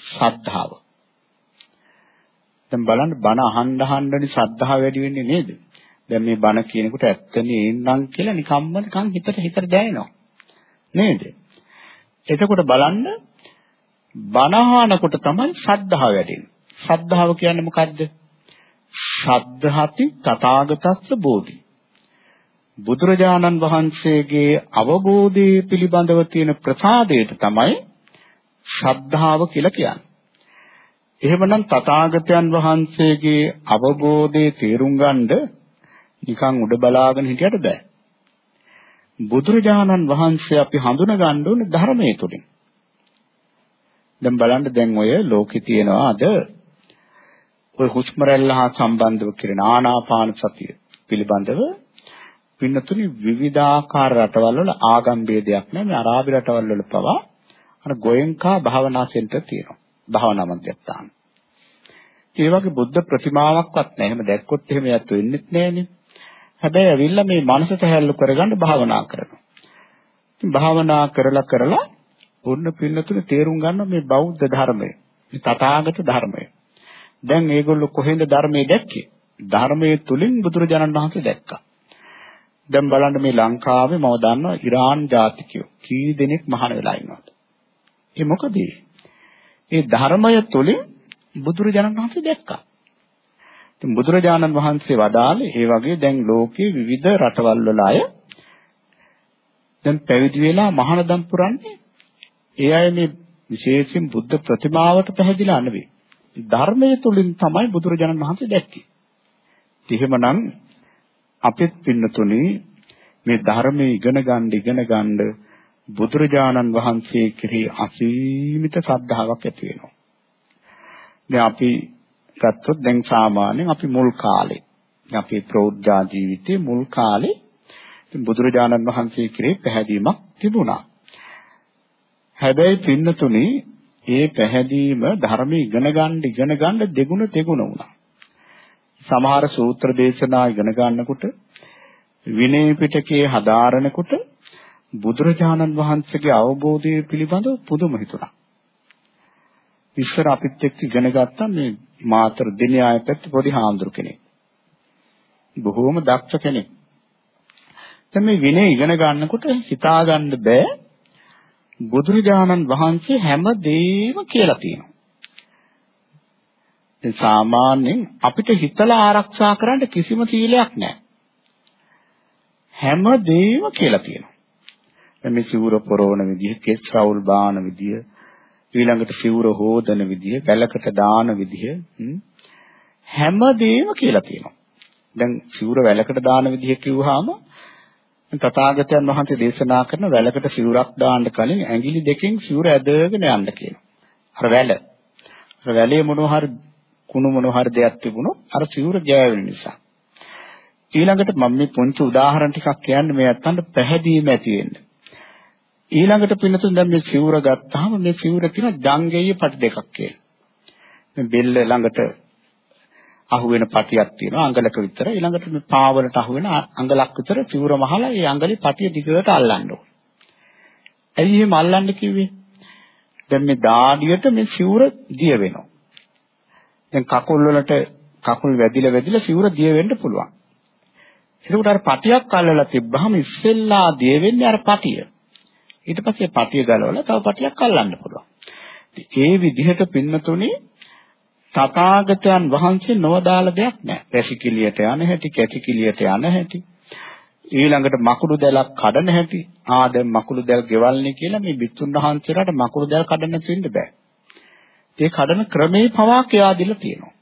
ශ්‍රද්ධාව. දැන් බලන්න බණ අහන්න අහන්නනේ ශ්‍රද්ධාව වැඩි වෙන්නේ නේද? දැන් මේ බණ කියනකොට ඇත්තනේ එන්නම් කියලා නිකම්ම නිකන් හිතට හිතට දැනෙනවා. නේද? එතකොට බලන්න බණහනකොට තමයි ශ්‍රද්ධාව වැඩෙන්නේ. ශ්‍රද්ධාව කියන්නේ මොකද්ද? ශ්‍රද්ධහති තථාගතස්ස බෝධි. බුදුරජාණන් වහන්සේගේ අවබෝධය පිළිබඳව තියෙන ප්‍රසාදයට තමයි ශ්‍රද්ධාව කියලා කියන්නේ. එහෙමනම් තථාගතයන් වහන්සේගේ අවබෝධයේ තේරුම් ගන්නද නිකන් උඩ බලාගෙන හිටියට බෑ. බුදුරජාණන් වහන්සේ අපි හඳුනා ගන්න ඕනේ ධර්මයේ තුලින්. දැන් බලන්න දැන් ඔය ලෝකේ තියෙනවා අද ඔය හුස්ම රැල්ල හා සම්බන්ධව කරන ආනාපාන සතිය පිළිබඳව පින්නතුනි විවිධාකාර රටවල් වල ආගම් ભેදයක් නැහැ. මේ අරාබි රටවල් වල පවා අර ගෝයන්කා භාවනා සෙන්ටර් තියෙනවා. භාවනා මධ්‍යස්ථාන. ඒ වගේ බුද්ධ ප්‍රතිමාවක්වත් නැහැ. එහෙම දැක්කොත් එහෙම යත් වෙන්නේ නැහනේ. හැබැයි ඇවිල්ලා මේ මනස තැහැල්ලු කරගන්න භාවනා කරනවා. ඉතින් භාවනා කරලා කරලා ඔන්න පින්නතුනේ තේරුම් ගන්න මේ බෞද්ධ ධර්මය. මේ තථාගත ධර්මය. දැන් මේගොල්ලෝ කොහෙන්ද ධර්මයේ දැක්කේ? ධර්මයේ තුලින් බුදුරජාණන් වහන්සේ දැක්කා. දැන් බලන්න මේ ලංකාවේ මම දන්නවා ඉරාන් ජාතිකයෝ කී දෙනෙක් මහාන වෙලා ඉන්නවද? ඒ මොකද? ඒ ධර්මය තුලින් බුදුරජාණන් වහන්සේ දැක්කා. ඉතින් බුදුරජාණන් වහන්සේ වදාළේ ඒ වගේ දැන් ලෝකයේ විවිධ රටවල් වල අය දැන් පැවිදි වෙලා මහානදම් පුරන්නේ ඒ අය මේ විශේෂයෙන් බුද්ධ ප්‍රතිමාවට පැහැදිලා නෙවෙයි. ධර්මයේ තුලින් තමයි බුදුරජාණන් වහන්සේ දැක්කේ. එහෙමනම් අපිත් පින්නතුනි මේ ධර්මයේ ඉගෙන ගන්න ඉගෙන ගන්න බුදුරජාණන් වහන්සේ කෙරෙහි අසීමිත ශ්‍රද්ධාවක් ඇති වෙනවා. දැන් අපි ගත්තොත් දැන් සාමාන්‍යයෙන් අපි මුල් කාලේ අපේ ප්‍රෞද්ධ ජීවිතයේ මුල් කාලේ බුදුරජාණන් වහන්සේ කෙරෙහි පැහැදීමක් තිබුණා. හැබැයි පින්නතුනේ ඒ පැහැදීම ධර්මයේ ඉගෙන ගන්න ඉගෙන ගන්න දෙගුණ තෙගුණ වුණා. සමහර සූත්‍ර දේශනා ඉගෙන ගන්නකොට විනය පිටකයේ හදාරනකොට බුදුරජාණන් වහන්සේගේ අවබෝධය පිළිබඳව පුදුම හිතුණා. ඉස්සර අපිත් එක්ක ඉගෙන ගත්තා මේ මාතර දිනයාය පැත්ත පොඩි හාමුදුරු කෙනෙක්. බොහෝම දක්ෂ කෙනෙක්. දැන් මේ විනය ඉගෙන ගන්නකොට හිතා ගන්න බෑ බුදුරජාණන් වහන්සේ හැම දෙයක්ම කියලා තියෙනවා. දැන් සාමාන්‍යයෙන් අපිට හිතලා ආරක්ෂා කරන්න කිසිම සීලයක් නැහැ. හැම දෙයක්ම කියලා තියෙනවා. දැන් මේ සිවුර පොරවන විදිය, කෙස් රවුල් බාන විදිය, ඊළඟට සිවුර හොදන විදිය, වැලකට දාන විදිය හැම දෙයක්ම කියලා තියෙනවා. දැන් සිවුර වැලකට දාන විදිය කිව්වහම තථාගතයන් වහන්සේ දේශනා කරන වැලකට සිවුරක් දාන්න කලින් ඇඟිලි දෙකෙන් සිවුර ඇදගෙන යන්න කියනවා. අර වැල. අර වැලේ මොනවා හරි කුණු මොනවා හරි දෙයක් තිබුණොත් අර සිවුර ගෑවෙන නිසා. ඊළඟට මම මේ පොන්ච උදාහරණ ටිකක් කියන්නේ මේ අත්තන්ට පැහැදීම ඇති වෙන්න. ඊළඟට පින්නතුන් දැන් මේ සිවුර ගත්තාම මේ සිවුර තියෙන ජංගේය පටි දෙකක් කියලා. මේ බෙල්ල ළඟට අහුවෙන පටියක් තියෙනවා අඟලක විතර ඊළඟට මේ පාවලට අහුවෙන අඟලක් විතර සිවුර මහලා ඒ අඟලේ පටිය දිගට අල්ලන්න ඕනේ. ඇයි එහෙම අල්ලන්න කිව්වේ? දැන් මේ දාඩියට මේ සිවුර දිය වෙනවා. දැන් කකුල් වලට කකුල් වැදිලා වැදිලා සිවුර දිය වෙන්න පුළුවන්. ඒකට අර පටියක් අල්ලලා තිබ්බහම ඉස්සෙල්ලා දිය වෙන්නේ අර පටිය. ඊට පස්සේ පටිය ගලවලා තව පටියක් අල්ලන්න පුළුවන්. ඒ විදිහට පින්නතුනේ තථාගතයන් වහන්සේ නොවදාළ දෙයක් නැහැ. පැසිකිලියට යන හැටි, කැසිකිලියට යන හැටි. ඊළඟට මකුළු දැලක් කඩන හැටි. ආ දැන් මකුළු දැල් ගෙවල්නේ කියලා මේ බිත්තුන් වහන්සේලාට මකුළු දැල් කඩන්න නැති වෙන්න බෑ. ඒ කඩන ක්‍රමේ පවා කියා දීලා තියෙනවා.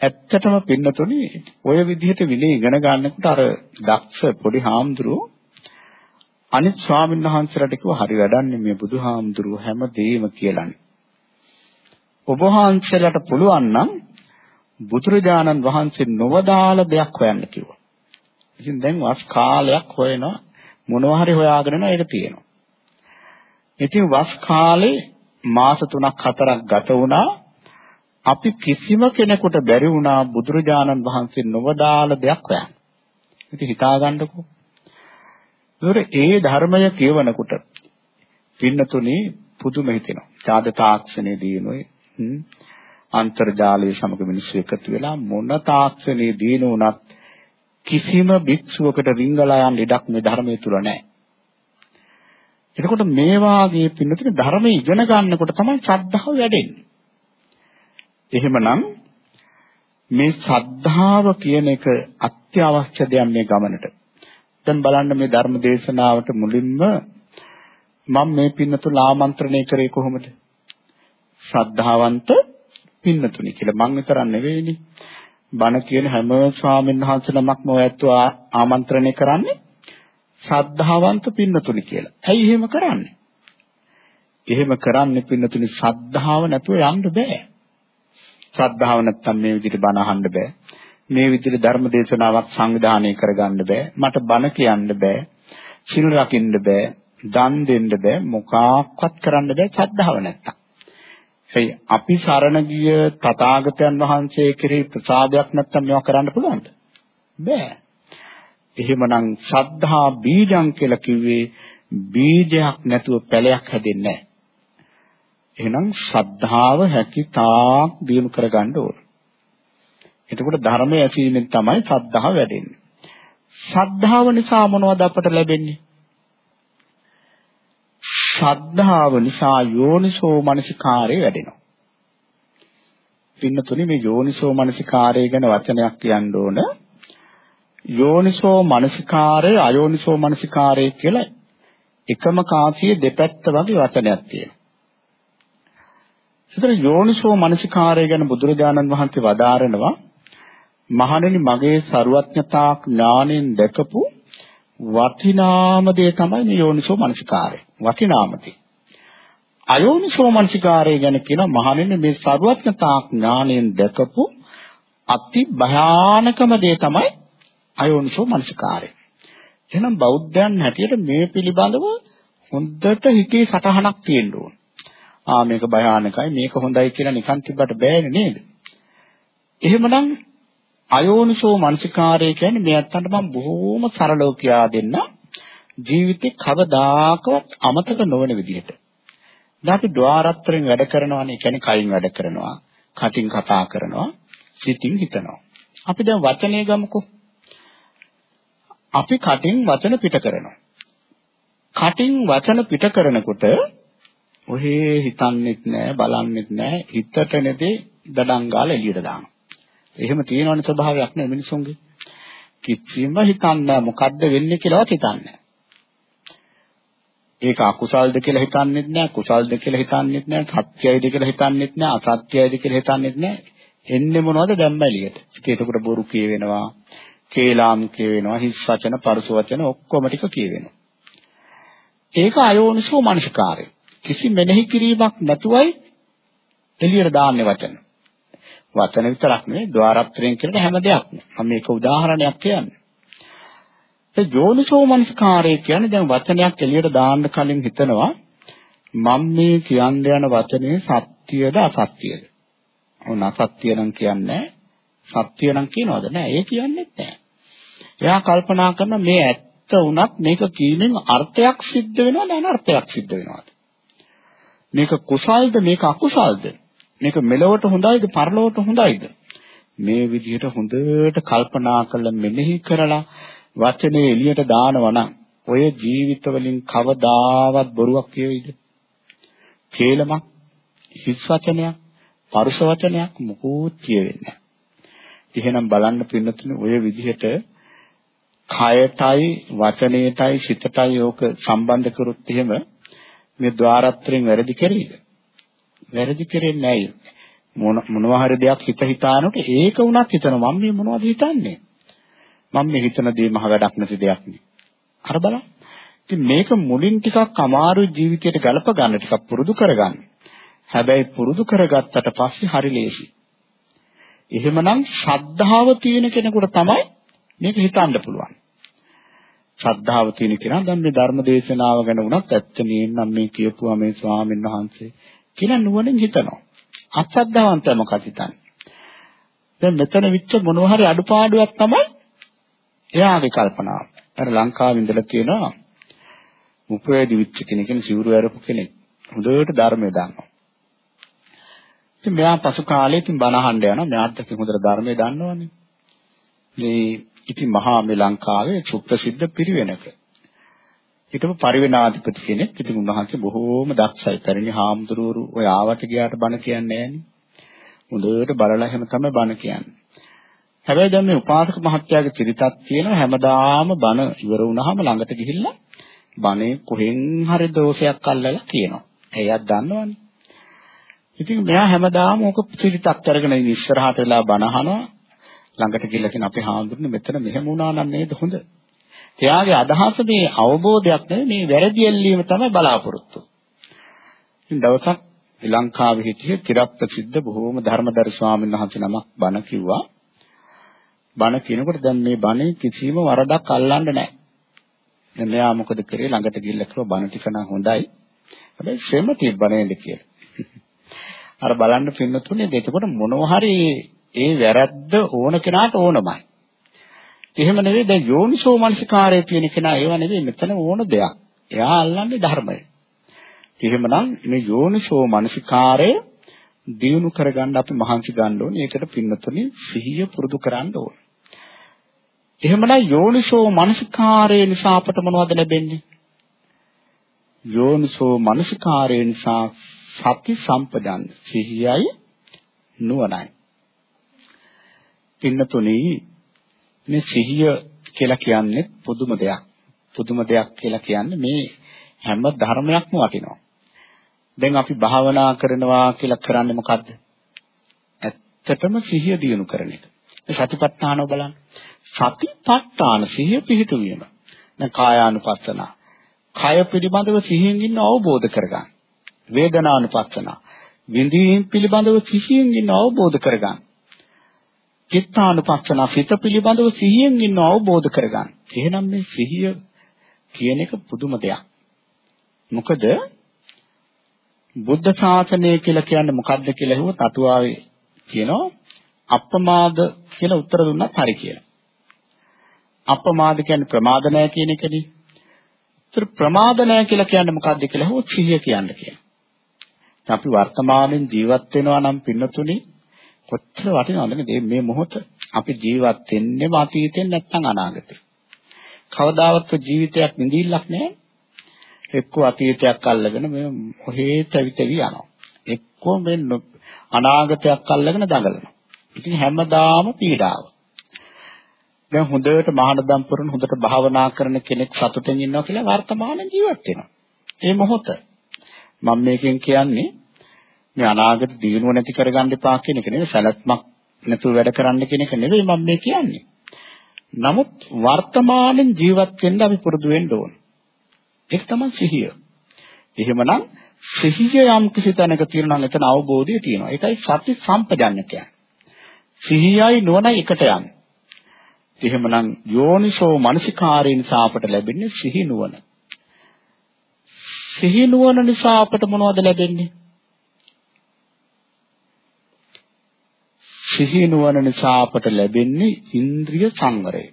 ඇත්තටම පින්නතුනි ඔය විදිහට විලේ ඉගෙන ගන්නකොට අර දක්ෂ පොඩි හාමුදුරුවෝ අනිත් ස්වාමීන් වහන්සේලාට කිව්වා හරි වැඩන්නේ මේ බුදුහාමුදුරුවෝ හැම දෙයක්ම කියලානේ. ඔබ වහන්සේලාට පුළුවන් නම් බුදුරජාණන් වහන්සේ නොවදාළ දෙයක් හොයන්න කිව්වා. ඉතින් දැන් වස් කාලයක් හොයනවා මොනවා හරි හොයාගෙන ඒක තියෙනවා. ඉතින් වස් කාලේ මාස 3ක් 4ක් ගත වුණා අපි කිසිම කෙනෙකුට බැරි වුණා බුදුරජාණන් වහන්සේ නොවදාළ දෙයක් හොයන්න. ඉතින් හිතා ගන්නකෝ. ඒ ධර්මය කියවනකොට පින්නතුනේ පුදුම හිතෙනවා. ඡාද තාක්ෂණයේ දිනුවේ අන්තර්ජාලය සමග මිනිස්සු එකතු වෙලා මොන තාක්ෂණයේ දින උනත් කිසිම භික්ෂුවකට රිංගලා යන්න ඉඩක් මේ ධර්මයේ තුල නැහැ. එතකොට මේ වාගේ පින්නතුනේ ධර්මය ඉගෙන ගන්නකොට තමයි ශ්‍රද්ධාව වැඩෙන්නේ. එහෙමනම් මේ ශ්‍රද්ධාව කියන එක අත්‍යවශ්‍ය දෙයක් මේ ගමනට. දැන් බලන්න මේ ධර්ම දේශනාවට මුලින්ම මම මේ පින්නතුල ආමන්ත්‍රණය කරේ කොහොමද? ශ්‍රද්ධාවන්ත පින්නතුනි කියලා. මං විතරක් නෙවෙයිනේ. බණ කියන හැම ස්වාමීන් වහන්සේ නමක්ම ඔයත් ආමන්ත්‍රණය කරන්නේ ශ්‍රද්ධාවන්ත පින්නතුනි කියලා. ඇයි එහෙම කරන්නේ? එහෙම කරන්නේ පින්නතුනි ශ්‍රද්ධාව නැතුව යන්න බෑ. ශ්‍රද්ධාව නැත්තම් මේ විදිහට බණ අහන්න බෑ. මේ විදිහට ධර්ම දේශනාවක් සංවිධානය කරගන්න බෑ. මට බණ කියන්න බෑ. සිල් රකින්න බෑ. දන් දෙන්න බෑ. මොකක්වත් කරන්න බෑ ශ්‍රද්ධාව නැත්තම්. එයි අපි සරණ ගිය තථාගතයන් වහන්සේ කෙරෙහි ප්‍රසාදයක් නැත්තම් මේවා කරන්න පුළුවන්ද? බෑ. එහෙමනම් ශ්‍රද්ධා බීජං කියලා කිව්වේ බීජයක් නැතුව පැලයක් හැදෙන්නේ නැහැ. එහෙනම් ශ්‍රද්ධාව හැකි තාක් දියුණු කරගන්න ඕන. එතකොට ධර්මය ඇසීමෙන් තමයි ශ්‍රද්ධාව වැඩෙන්නේ. ශ්‍රද්ධාව නිසා මොනවද අපට ලැබෙන්නේ? ශ්‍රද්ධාව නිසා යෝනිසෝ මනසිකාරය වැඩෙනවා. පින්නතුනි මේ යෝනිසෝ මනසිකාරය ගැන වචනයක් කියන්න ඕන. යෝනිසෝ මනසිකාරය අයෝනිසෝ මනසිකාරය කියලා එකම කාසියේ දෙපැත්ත වගේ වචනයක් තියෙනවා. ඒතර යෝනිසෝ මනසිකාරය ගැන බුදුරජාණන් වහන්සේ වදාරනවා මහණෙනි මගේ ਸਰුවඥතා ඥාණයෙන් දැකපු වටිනාම දේ තමයි මේ යෝනිසෝ මනසිකාරය. වටිනාම දේ. අයෝනිසෝ මනසිකාරය ගැන කියන මහණෙනි මේ ਸਰුවඥතා ඥාණයෙන් දැකපු අති භයානකම දේ තමයි අයෝනිසෝ මනසිකාරය. එහෙනම් බෞද්ධයන් හැටියට මේ පිළිබඳව හොඳට හිතේ සටහනක් තියෙන්න ඕන. ආ මේක භයානකයි මේක හොඳයි කියලා නිකන් තිබ්බට බෑනේ නේද? එහෙමනම් අයෝනිසෝ මනසිකාරය කියන්නේ මේ අත්තන්ට මම බොහොම සරලව කියා දෙන්න ජීවිතේ කවදාකවත් අමතක නොවන විදිහට. දැන් අපි ద్వාරත්‍රයෙන් වැඩ කරනවානේ කියන්නේ කයින් වැඩ කරනවා, කටින් කතා කරනවා, සිතින් හිතනවා. අපි දැන් වචනේ ගමුකෝ. අපි කටින් වචන පිට කරනවා. කටින් වචන පිට කරනකොට ඔහේ හිතන්නෙත් නෑ බලන්නෙත් නෑ හිතට නැති දඩම් ගාලා එළියට දානවා. එහෙම තියෙනවනේ ස්වභාවයක් නේ මිනිසුන්ගේ. කිසිම හිතන්නේ මොකද්ද වෙන්නේ කියලාවත් හිතන්නේ ඒක අකුසල්ද කියලා හිතන්නෙත් නෑ කුසල්ද කියලා හිතන්නෙත් නෑ සත්‍යයිද කියලා හිතන්නෙත් නෑ අසත්‍යයිද කියලා හිතන්නෙත් නෑ එන්නේ මොනවද දැම්ම එළියට. ඉතින් එතකොට බොරු කියවෙනවා, කේලාම් කියවෙනවා, හිස් වචන, පරුස වචන ඔක්කොම ටික කියවෙනවා. ඒක අයෝනිසෝ මනසිකාරය. කිසි මෙනෙහි කිරීමක් නැතුවයි එළියට දාන්නේ වචන. වචන විතරක් නෙවෙයි ద్వාරත්‍රයෙන් කියන හැම දෙයක්ම. මම මේක උදාහරණයක් කියන්නේ. ඒ යෝනිසෝ මනස්කාරය කියන්නේ දැන් වචනයක් එළියට දාන්න කලින් හිතනවා මම මේ කියන්න යන වචනේ සත්‍යද අසත්‍යද? ඔන්න අසත්‍ය නම් කියන්නේ සත්‍ය නම් කියනවද? නෑ ඒ කියන්නේත් නෑ. එයා කල්පනා කරන මේ ඇත්ත වුණත් මේක කීමෙන් අර්ථයක් සිද්ධ වෙනවද අනර්ථයක් සිද්ධ වෙනවද? මේක කුසල්ද මේක අකුසල්ද? මේක මෙලොවට හොඳයිද පරලොවට හොඳයිද? මේ විදිහට හොඳට කල්පනා කරලා මෙනෙහි කරලා වචනේ එළියට දානවා නම් ඔය ජීවිතවලින් කවදාවත් බොරුවක් කියවෙයිද? කේලමක්, හිස් වචනයක්, පරුෂ වචනයක් මොකුත් කියවෙන්නේ නැහැ. එහෙනම් බලන්න පින්නතුනේ ඔය විදිහට කයටයි වචනයටයි සිතටයි ඕක සම්බන්ධ කරොත් එහෙම මේ ద్వාරත්‍රයෙන් වැරදි කරේද? වැරදි කරෙන්නේ නැහැ. මොන මොනවා හරි දෙයක් හිත හිතානකොට ඒක වුණත් හිතනවා මම මේ මොනවද හිතන්නේ? මම මේ හිතන දේ මහ වැඩක් නැති දෙයක් නේ. අර බලන්න. ඉතින් මේක මුලින් ටිකක් අමාරු ජීවිතයට ගලප ගන්න ටිකක් පුරුදු කරගන්න. හැබැයි පුරුදු කරගත්තට පස්සේ හරි ලේසි. එහෙමනම් ශ්‍රද්ධාව තියෙන කෙනෙකුට තමයි මේක හිතන්න පුළුවන්. ශ්‍රද්ධාව තියෙන කෙනා දැන් මේ ධර්ම දේශනාව ගැන වුණත් ඇත්ත නේනම් මේ කියපුවා මේ ස්වාමීන් වහන්සේ කියලා නුවණින් හිතනවා. අශ්‍රද්ධාවන්තය මොකක්ද හිතන්නේ? දැන් මෙතන විච්ච මොනවා හරි අඩුපාඩුවක් තමයි එයාගේ කල්පනාව. අර ලංකාවේ ඉඳලා තියෙනවා උපවේදි විච්ච කෙනෙක් කියන සිවුරු ඇරපු කෙනෙක්. හොඳට ධර්මය දන්නවා. ඉතින් මෙයා පසු කාලේ ඉතින් බණ අහන්න යනවා. මෙයාත් එක්ක හොඳට ධර්මය දන්නවනේ. මේ ඉතින් මහා මේ ලංකාවේ සුප්‍රසිද්ධ පිරිවෙනක. හිටපු පරිවෙනාධිපති කෙනෙක්. ඉතින් උන්වහන්සේ බොහෝම දක්ෂයි. පැරණි හාමුදුරුවෝ ඔය ආවට ගියාට බණ කියන්නේ නැහනේ. හොඳට බලලා එහෙම තමයි බණ කියන්නේ. හැබැයි දැන් මේ උපාසක මහත්තයාගේ චරිතක් තියෙනවා හැමදාම බණ ඉවර වුණාම ළඟට ගිහිල්ලා බණේ කොහෙන් හරි දෝෂයක් අල්ලලා කියනවා. එයාත් දන්නවනේ. ඉතින් මෙයා හැමදාම ඕක චරිතක් අරගෙන ඉස්සරහට වෙලා බණ අහනවා. ළඟට ගිහිල්ලා කියන අපේ හාමුදුරනේ මෙතන මෙහෙම වුණා නම් නේද හොඳ? එයාගේ අදහස මේ අවබෝධයක් නෙවෙයි මේ වැරදි ඇල්ලීම තමයි බලාපොරොත්තු. ඉතින් දවසක් ශ්‍රී ලංකාවේ හිටියේ තිරප්‍රසිද්ධ බොහෝම ධර්මදර ස්වාමීන් වහන්සේ නමක් බණ කිව්වා. බණ කියනකොට දැන් මේ බණේ කිසිම වරදක් අල්ලන්න නැහැ. දැන් මෙයා මොකද කරේ ළඟට ගිහිල්ලා කිව්වා බණ ටික නම් හොඳයි. හැබැයි ශ්‍රම තිබ්බනේද කියලා. අර බලන්න පින්නතුනේ එතකොට මොනවා හරි ඒ වැරද්ද ඕන කෙනාට ඕනමයි. එහෙම නෙවෙයි දැන් යෝනිසෝ මනසිකාරය කියන කෙනා ඒව නෙවෙයි මෙතන ඕන දෙයක්. එයා අල්ලන්නේ ධර්මය. එහෙමනම් මේ යෝනිසෝ මනසිකාරය දියුණු කරගන්න අපි මහන්සි ගන්න ඕනේ. ඒකට පින්නතුනි සිහිය පුරුදු කරන්න ඕනේ. එහෙමනම් යෝනිසෝ මනසිකාරය නිසා අපට මොනවද ලැබෙන්නේ? යෝනිසෝ මනසිකාරය නිසා සති සම්පදන් සිහියයි නුවණයි. පින්නතුනි මේ සිහිය කියලා කියන්නේ පුදුම දෙයක්. පුදුම දෙයක් කියලා කියන්නේ මේ හැම ධර්මයක්ම වටිනවා. දැන් අපි භාවනා කරනවා කියලා කරන්නේ මොකද්ද? ඇත්තටම සිහිය දියුණු කරන එක. මේ සතිපට්ඨානව බලන්න. සතිපට්ඨාන සිහිය පිහිටුවීම. දැන් කායානුපස්සන. කය පිළිබඳව සිහියෙන් ඉන්න අවබෝධ කරගන්න. වේදනානුපස්සන. විඳීම් පිළිබඳව සිහියෙන් ඉන්න අවබෝධ කරගන්න. චිත්තානුපස්සන සිත පිළිබඳව සිහියෙන් ඉන්න අවබෝධ කරගන්න. එහෙනම් මේ සිහිය කියන එක පුදුම දෙයක්. මොකද බුද්ධ ශාසනය කියලා කියන්නේ මොකක්ද කියලා අහුවොත් අටුවාවේ කියනවා අප්‍රමාද කියලා උත්තර දුන්නත් හරි කියලා. අප්‍රමාද කියන්නේ ප්‍රමාද නැහැ කියන එකනේ. ඒතර ප්‍රමාද නැහැ කියලා කියන්නේ මොකක්ද කියලා අහුවොත් සිහිය කියන්න කියන. අපි වර්තමානයේ ජීවත් වෙනවා නම් පින්නතුනේ කොච්චර වටිනවද මේ මොහොත අපි ජීවත් වෙන්නේ අතීතෙන් නැත්නම් අනාගතේ. කවදාවත් ජීවිතයක් නිදිල්ලක් නැහැ. එක්ක අතීතයක් අල්ලගෙන මේ කොහේ තැවිතවි යනවා. එක්ක මේ අනාගතයක් අල්ලගෙන දඟලනවා. ඉතින් හැමදාම පීඩාව. දැන් හොඳට මහානදම් පුරන හොඳට භාවනා කරන කෙනෙක් සතුටෙන් ඉන්නවා කියලා වර්තමාන ජීවත් වෙනවා. ඒ මොහොත මම මේකෙන් කියන්නේ මේ අනාගත දිනුව නැති කරගන්න එපා කියන එක නෙවෙයි සැලැස්මක් නැතුව වැඩ කරන්න කියන එක නෙවෙයි මම මේ කියන්නේ. නමුත් වර්තමානෙන් ජීවත් වෙන්න අපි පුරුදු වෙන්න ඕන. ඒක තමයි සිහිය. එහෙමනම් සිහිය යම් කිසි තැනක තියෙනවා නම් එතන අවබෝධය තියෙනවා. ඒකයි සති සම්පජන්‍ය කියන්නේ. සිහියයි නුවණයි එකට යන්නේ. එහෙමනම් යෝනිසෝ මනසිකාරය නිසා අපට ලැබෙන්නේ සිහි නුවණ. සිහි නුවණ නිසා අපට මොනවද ලැබෙන්නේ? සිහි නුවණ නිසා අපට ලැබෙන්නේ ඉන්ද්‍රිය සංවරය.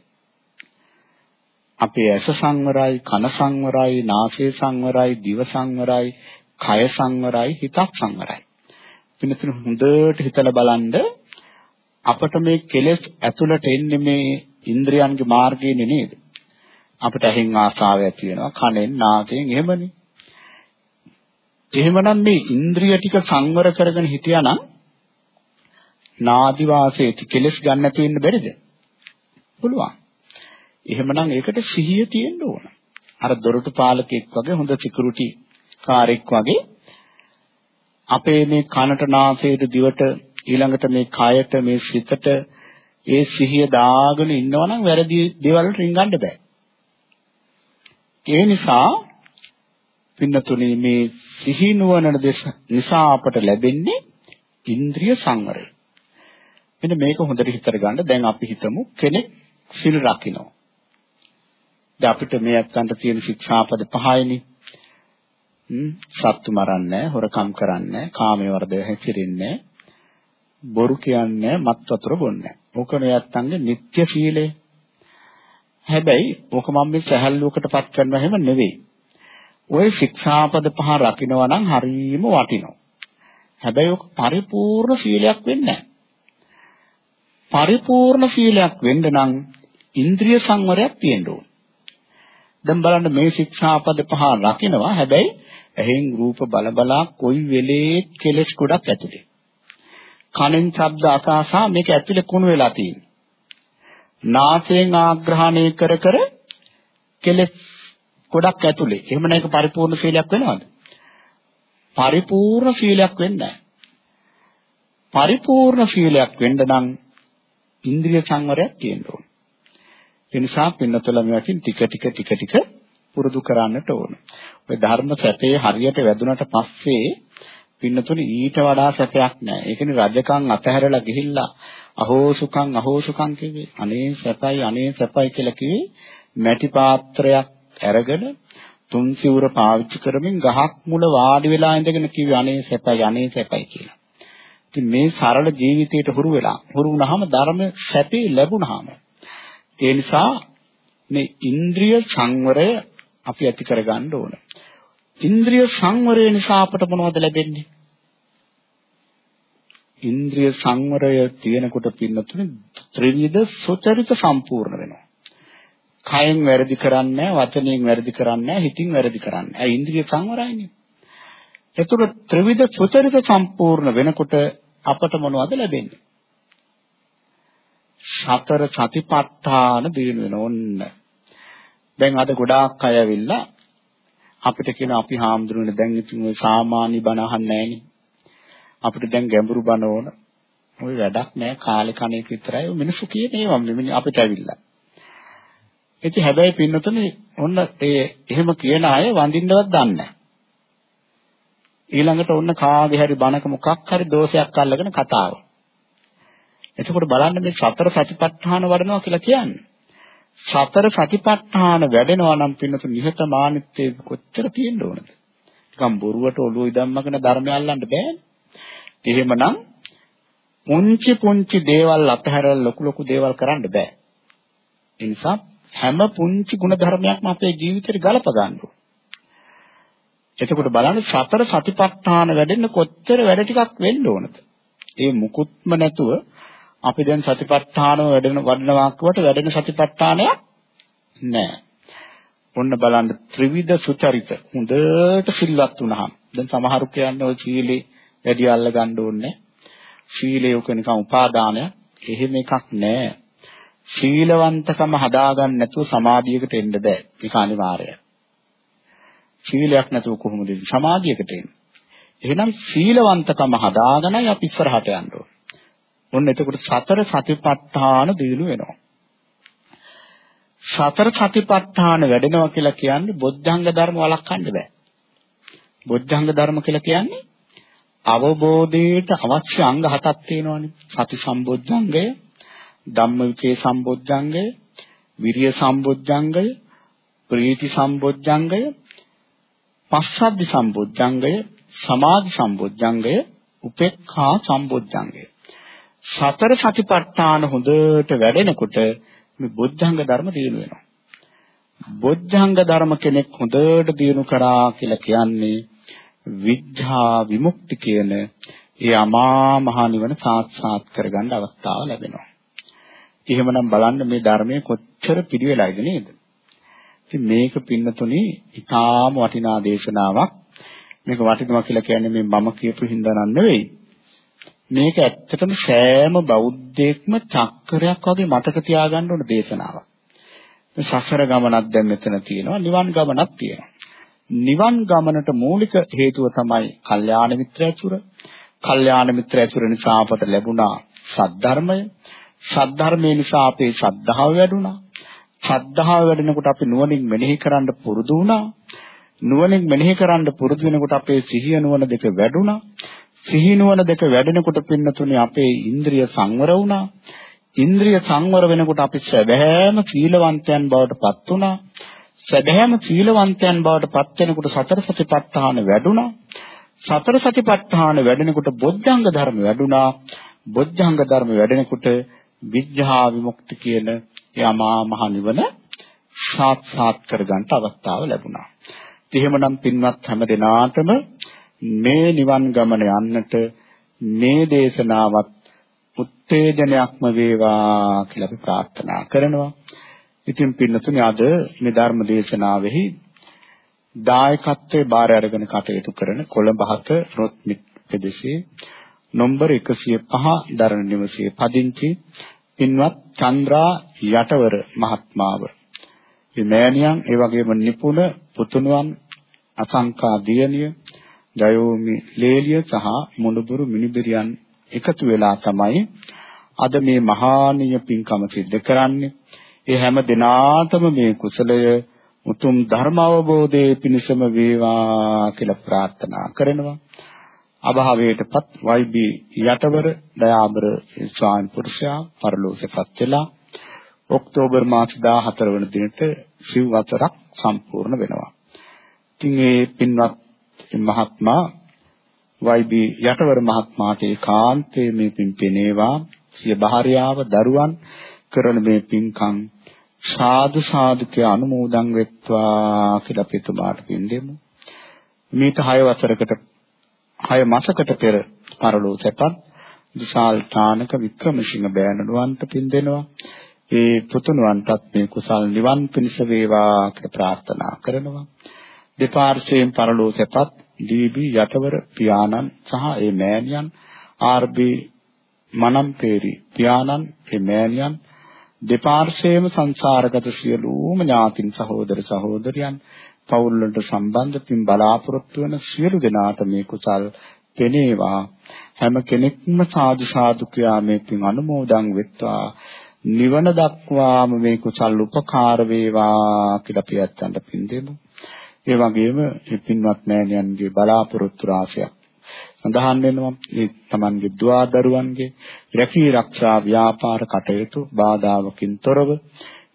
අපේ ඇස සංවරයි, කන සංවරයි, නාසය සංවරයි, දිව සංවරයි, කය සංවරයි, හිතක් සංවරයි. පින්නතුන හොඳට හිතලා බලන්න අපට මේ කෙලෙස් ඇතුළට එන්නේ මේ ඉන්ද්‍රියන්ගේ මාර්ගයෙන් නේද? අපිට ඇහෙන් ආසාව ඇති වෙනවා, කනෙන්, නාසයෙන් එහෙමනේ. එහෙමනම් මේ ඉන්ද්‍රිය ටික සංවර කරගෙන හිටියානම් නාදි වාසයේ කෙලස් ගන්න නැති වෙන්න බැරිද? පුළුවන්. එහෙමනම් ඒකට සිහිය තියෙන්න ඕන. අර දොරටු පාලකෙක් වගේ හොඳ සිකියුරිටි කාරෙක් වගේ අපේ මේ කනට නාසයට දිවට ඊළඟට මේ කයට මේ සිතට ඒ සිහිය දාගෙන ඉන්නවනම් වැරදි දේවල් රින්ගන්න බෑ. ඒ නිසා පින්නතුනේ මේ සිහි නුවණ නිසා අපට ලැබෙන්නේ ඉන්ද්‍රිය සංවරය. මෙන්න මේක හොඳට හිතර ගන්න. දැන් අපි හිතමු කෙනෙක් සිල් රකින්න. දැන් අපිට මේ අත්තන්ට තියෙන ශික්ෂාපද පහයිනේ. හ්ම් සත්තු මරන්නේ හොරකම් කරන්නේ කාමයේ වර්ධය හැසිරෙන්නේ බොරු කියන්නේ මත් වතුර බොන්නේ. ඕක නයත්තන්ගේ නිත්‍ය සීලය. හැබැයි ඕක මම මේ සහැල්ලුවකටපත් කරනවා එහෙම නෙවෙයි. ওই ශික්ෂාපද පහ රකින්නවා නම් හරීම වටිනවා. හැබැයි ඕක පරිපූර්ණ සීලයක් වෙන්නේ නැහැ. පරිපූර්ණ සීලයක් වෙන්න නම් ඉන්ද්‍රිය සංවරයක් තියෙන්න ඕන. දැන් බලන්න මේ ශික්ෂාපද පහ රකින්නවා හැබැයි එහෙන් රූප බල බලා කොයි වෙලේ කෙලස් ගොඩක් ඇතුලේ. කනෙන් ශබ්ද අසාසා මේක ඇතුලේ කුණු වෙලා තියෙනවා. නාසයෙන් ආග්‍රහණය කර කර කෙලස් ගොඩක් ඇතුලේ. එහෙම නැක පරිපූර්ණ සීලයක් වෙනවද? පරිපූර්ණ සීලයක් වෙන්නේ පරිපූර්ණ සීලයක් වෙන්න නම් ඉන්ද්‍රිය සංවරයක් තියෙන්න ඕන. ඒ නිසා පින්නතල මේවකින් ටික ටික ටික ටික පුරුදු කරන්නට ඕන. ඔය ධර්ම සැපේ හරියට වැදුනට පස්සේ පින්නතුනේ ඊට වඩා සැපයක් නැහැ. ඒ කියන්නේ රජකම් අතහැරලා ගිහිල්ලා අහෝ සුඛං අහෝ සුඛං කිව්වේ අනේ සැපයි අනේ සැපයි කියලා කිව්වේ මැටි පාත්‍රයක් අරගෙන තුන් සිවුර පාවිච්චි කරමින් ගහක් මුල වාඩි වෙලා ඉඳගෙන කිව්වේ අනේ සැපයි අනේ සැපයි කියලා. ඉතින් මේ සරල ජීවිතයට හුරු වෙලා හුරු වුණාම ධර්ම සැපේ ලැබුණාම ඒ නිසා මේ ඉන්ද්‍රිය සංවරය අපි ඇති කරගන්න ඕන. ඉන්ද්‍රිය සංවරය නිසා අපට මොනවද ලැබෙන්නේ? ඉන්ද්‍රිය සංවරය තියෙනකොට පින්නතුනේ ත්‍රිවිධ සුචරිත සම්පූර්ණ වෙනවා. කයෙන් වැරදි කරන්නේ නැහැ, වචනයෙන් වැරදි කරන්නේ නැහැ, හිතින් වැරදි කරන්නේ නැහැ. ඒ ඉන්ද්‍රිය සංවරයනේ. එතකොට ත්‍රිවිධ සුචරිත සම්පූර්ණ වෙනකොට අපට මොනවද ලැබෙන්නේ? සතර සතිපට්ඨාන දිනු වෙන ඕන්න. දැන් අද ගොඩාක් අය ඇවිල්ලා අපිට කියන අපි හාමුදුරනේ දැන් ඉතින් ඔය සාමාන්‍ය බණ අහන්නේ නැහෙනි. අපිට දැන් ගැඹුරු බණ ඕන. ওই වැඩක් නෑ කාලේ කණේක විතරයි මිනිස්සු කියන ඒවා අපිට ඇවිල්ලා. ඉතින් හැබැයි පින්නතුනේ ඔන්න ඒ එහෙම කියන අය වඳින්නවත් දන්නේ නැහැ. ඊළඟට ඔන්න කාගේ හරි බණක මොකක් හරි දෝෂයක් අල්ලගෙන කතාව. එතකොට බලන්න මේ සතර සතිපට්ඨාන වඩනවා කියලා කියන්නේ. සතර සතිපට්ඨාන වැඩෙනවා නම් පින්නතු නිහතමානීත්වයේ කොච්චර තියෙන්න ඕනද? නිකම් බොරුවට ඔළුව ඉදම්මගෙන ධර්මය අල්ලන්න බෑනේ. එහෙමනම් පුංචි පුංචි දේවල් අතහැරලා ලොකු ලොකු දේවල් කරන්න බෑ. ඒ නිසා හැම පුංචි ගුණ ධර්මයක්ම අපේ ජීවිතේට ගලප ගන්න ඕනේ. එතකොට බලන්න සතර සතිපට්ඨාන වැඩෙන්න කොච්චර වැඩ ටිකක් වෙන්න ඕනද? ඒ මුකුත්ම නැතුව අපි දැන් සතිපට්ඨානව වැඩෙන වඩනවා කියවට වැඩෙන සතිපට්ඨානයක් නැහැ. ඔන්න බලන්න ත්‍රිවිධ සුචරිත හොඳට සිල්වත් වුණාම දැන් සමහරු කියන්නේ ඔය සීලේ වැඩි අල්ල ගන්න ඕනේ සීලය උක නිකන් උපාදානය එහෙම එකක් නැහැ. සීලවන්තකම හදාගන්න නැතුව සමාධියකට එන්න බෑ. ඒක අනිවාර්යයි. සීලයක් නැතුව කොහොමද සමාධියකට එන්නේ? එහෙනම් සීලවන්තකම හදාගෙනයි අපි ඉස්සරහට යන්න ඕනේ. ඔන්න එතකොට සතර සතිපට්ඨාන දිනු වෙනවා. සතර සතිපට්ඨාන වැඩෙනවා කියලා කියන්නේ බොද්ධංග ධර්ම වළක්වන්න බෑ. බොද්ධංග ධර්ම කියලා කියන්නේ අවබෝධයට අවශ්‍ය අංග හතක් තියෙනවානේ. සති සම්බොද්ධංගය, ධම්මවිචේ සම්බොද්ධංගය, විරිය සම්බොද්ධංගය, ප්‍රීති සම්බොද්ධංගය, පස්සද්ධි සම්බොද්ධංගය, සමාධි සම්බොද්ධංගය, උපේක්ඛා සම්බොද්ධංගය. සතර සතිපට්ඨාන හොඳට වැඩෙනකොට මේ බොද්ධංග ධර්ම දිනු වෙනවා. බොද්ධංග ධර්ම කෙනෙක් හොඳට දිනු කරා කියලා කියන්නේ විද්ධා විමුක්ති කියන ඒ අමා මහ නිවන සාක්ෂාත් කරගන්න අවස්ථාව ලැබෙනවා. එහෙමනම් බලන්න මේ ධර්මයේ කොච්චර පිළිවෙලයිද නේද? ඉතින් මේක පින්නතුනේ ඊටාම වටිනා දේශනාවක්. මේක වටිනවා කියලා කියන්නේ මේ මම කියපු හින්දා නන් නෙවෙයි. මේක ඇත්තටම සෑම බෞද්ධයෙක්ම චක්‍රයක් වගේ මතක තියාගන්න ඕන දේශනාවක්. මේ සසර ගමනක් දැන් මෙතන තියෙනවා නිවන් ගමනක් තියෙනවා. නිවන් ගමනට මූලික හේතුව තමයි කල්යාණ මිත්‍ර ඇසුර. කල්යාණ මිත්‍ර ඇසුර නිසා අපට ලැබුණා සද්ධර්මය. සද්ධර්මය නිසා අපේ ශ්‍රද්ධාව වැඩුණා. ශ්‍රද්ධාව වැඩෙනකොට අපි නුවණින් මෙනෙහි කරන්න පුරුදු වුණා. නුවණින් මෙනෙහි කරන්න පුරුදු වෙනකොට අපේ සිහිය නුවණ දෙක වැඩුණා. සිහිනුවන දෙක වැඩෙනකොට පින්නතුනේ අපේ ඉන්ද්‍රිය සංවර වුණා. ඉන්ද්‍රිය සංවර වෙනකොට අපි සැබෑම සීලවන්තයන් බවට පත් වුණා. සැබෑම සීලවන්තයන් බවට පත් වෙනකොට සතර සතිපට්ඨාන වැඩුණා. සතර සතිපට්ඨාන වැඩෙනකොට බොද්ධංග ධර්ම වැඩුණා. බොද්ධංග ධර්ම වැඩෙනකොට විඥා විමුක්ති කියන යමා මහ නිවන සාක්ෂාත් කරගන්න අවස්ථාව ලැබුණා. එහෙමනම් පින්වත් හැම දිනාටම මේ නිවන් ගමන යන්නට මේ දේශනාවත් උත්තේජනයක්ම වේවා කියලා අපි ප්‍රාර්ථනා කරනවා. ඉතින් පින්නතුනි අද මේ ධර්ම දේශනාවෙහි දායකත්වයේ බාර අරගෙන කටයුතු කරන කොළඹ හත රොත්මිත් ප්‍රදේශයේ නම්බර 105 දරණ නිවසේ පදිංචි පින්වත් චන්ද්‍රා යටවර මහත්මාව. මේ මෑණියන් ඒ වගේම නිපුණ පුතුණුවන් අසංකා දියණිය ජයෝමි ලේලිය සහ මුණුබුරු මිනිබිරියන් එකතු වෙලා තමයි අද මේ මහානීය පින්කම සිද්ධ කරන්නේ. ඒ හැම දිනාටම මේ කුසලය උතුම් ධර්ම අවබෝධයේ පිණසම වේවා කියලා ප්‍රාර්ථනා කරනවා. අභාවයටපත් වයිබී යටවර දයාබර ස්වාමි පුරුෂයා පරලෝකෙපත් වෙලා ඔක්තෝබර් මාස 14 වන දිනට සිව් වසරක් සම්පූර්ණ වෙනවා. ඉතින් මේ පින්වත් මහත්මයා වයිබී යටවර මහත්මයාට ඒකාන්තයේ මේ පින් පෙනේවා සිය භාර්යාව දරුවන් කරන මේ පින්කම් සාදු සාදු කිය අනුමෝදන් වෙත්වා කියලා අපි එතුමාට පින් දෙමු. මේක 6 වසරකට 6 මාසකට පෙර පරලෝ සැපත් විශාල් ඨානක වික්‍රමසිංහ බෑනනුවන්ට පින් දෙනවා. ඒ පුතුණුවන්ටත් මේ කුසල් නිවන් පිණිස වේවා කියලා ප්‍රාර්ථනා කරනවා. දෙපාර්ශ්වයෙන් පරලෝ සැපත් දීබී යටවර පියාණන් සහ ඒ මෑණියන් ආර්.බී. මනම්පේරි පියාණන් ඒ මෑණියන් දෙපාර්ශ්වයේම සංසාරගත සියලුම ඥාතින් සහෝදර සහෝදරියන් පවුල් වලට සම්බන්ධ පින් බලාපොරොත්තු වන සියලු දෙනාට මේ කුසල් පෙනේවා හැම කෙනෙක්ම සාදු සාදු කියා මේ පින් අනුමෝදන් වෙත්වා නිවන දක්වාම මේ කුසල් උපකාර වේවා කියලා අපි ඇත්තන්ට පින් දෙමු. ඒ වගේම මේ පින්වත් මෑණියන්ගේ බලාපොරොත්තු රාශියක් සඳහන් වෙනවා. මේ Tamanගේ දුවා දරුවන්ගේ රැකී ආරක්ෂා ව්‍යාපාර කටයුතු බාධාවකින් තොරව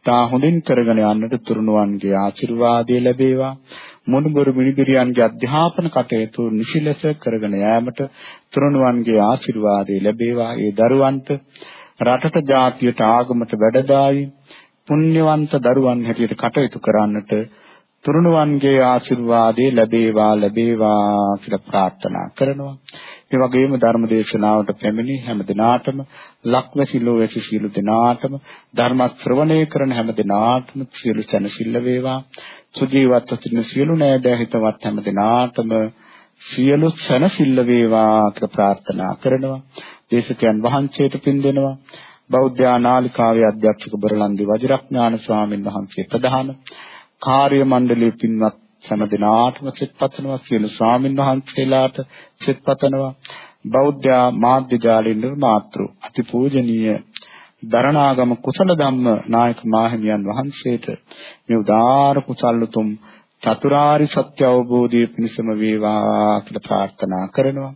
තා හොඳින් කරගෙන යන්නට තුරුණුවන්ගේ ආශිර්වාදය ලැබේවා. මොනුබරු මිනිබිරියන්ගේ අධ්‍යාපන කටයුතු නිසිලස කරගෙන යාමට තුරුණුවන්ගේ ආශිර්වාදය ලැබේවා. ඒ දරුවන්ට රටට ජාතියට ආගමට වැඩදායි පුණ්‍යවන්ත දරුවන් හැටියට කටයුතු කරන්නට තුරුණුවන්ගේ ආශිර්වාදේ ලැබේවා ලැබේවා කියලා ප්‍රාර්ථනා කරනවා. ඒ වගේම ධර්ම දේශනාවට පැමිණි හැම දිනාටම ලක්වැසි ලෝවැසි සියලු දිනාටම ධර්ම ශ්‍රවණය කරන හැම දිනාටම සියලු සැනසෙල්ල වේවා. සුජීවත්ව සිටින සියලු නෑදෑ හිතවත් හැම දිනාටම සියලු සැනසෙල්ල වේවා කියලා ප්‍රාර්ථනා කරනවා. දේශකයන් වහන්සේට පින් දෙනවා. බෞද්ධ ආනාලිකාවේ අධ්‍යක්ෂක බරලන්දි වජිරඥාන ස්වාමීන් වහන්සේ ප්‍රධාන කාර්ය මණ්ඩලයේ පින්වත් හැම දිනාටම සිත්පතනවා සියලු ස්වාමීන් වහන්සේලාට සිත්පතනවා බෞද්ධ මාධ්‍ය ජාලේ නිර්මාතෘ අතිපූජනීය දරණාගම කුසල ධම්ම නායක මාහිමියන් වහන්සේට මේ උදාාර කුසල් උතුම් චතුරාරි සත්‍ය අවබෝධයේ පිණසම වේවා කියලා ප්‍රාර්ථනා කරනවා.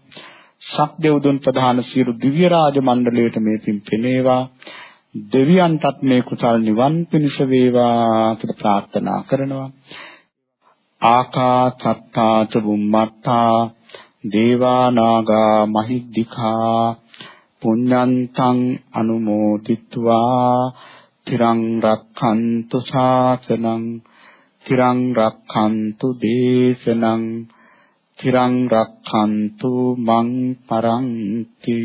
සක්දෙව්දුන් ප්‍රධාන සියලු දිව්‍ය රාජ මණ්ඩලයට මේ පින් පෙනේවා. දෙවියන්ටත් මේ කුසල් නිවන් පිණිස වේවා කියලා ප්‍රාර්ථනා කරනවා. ආකාසත්තාච බුම්මත්තා දේවා නාග මහිද්దికා පුඤ්ඤන්තං අනුමෝදිත්වා තිරං රක්ඛන්තු ශාසනං තිරං රක්ඛන්තු දේශනං තිරං රක්ඛන්තු මං පරන්ති।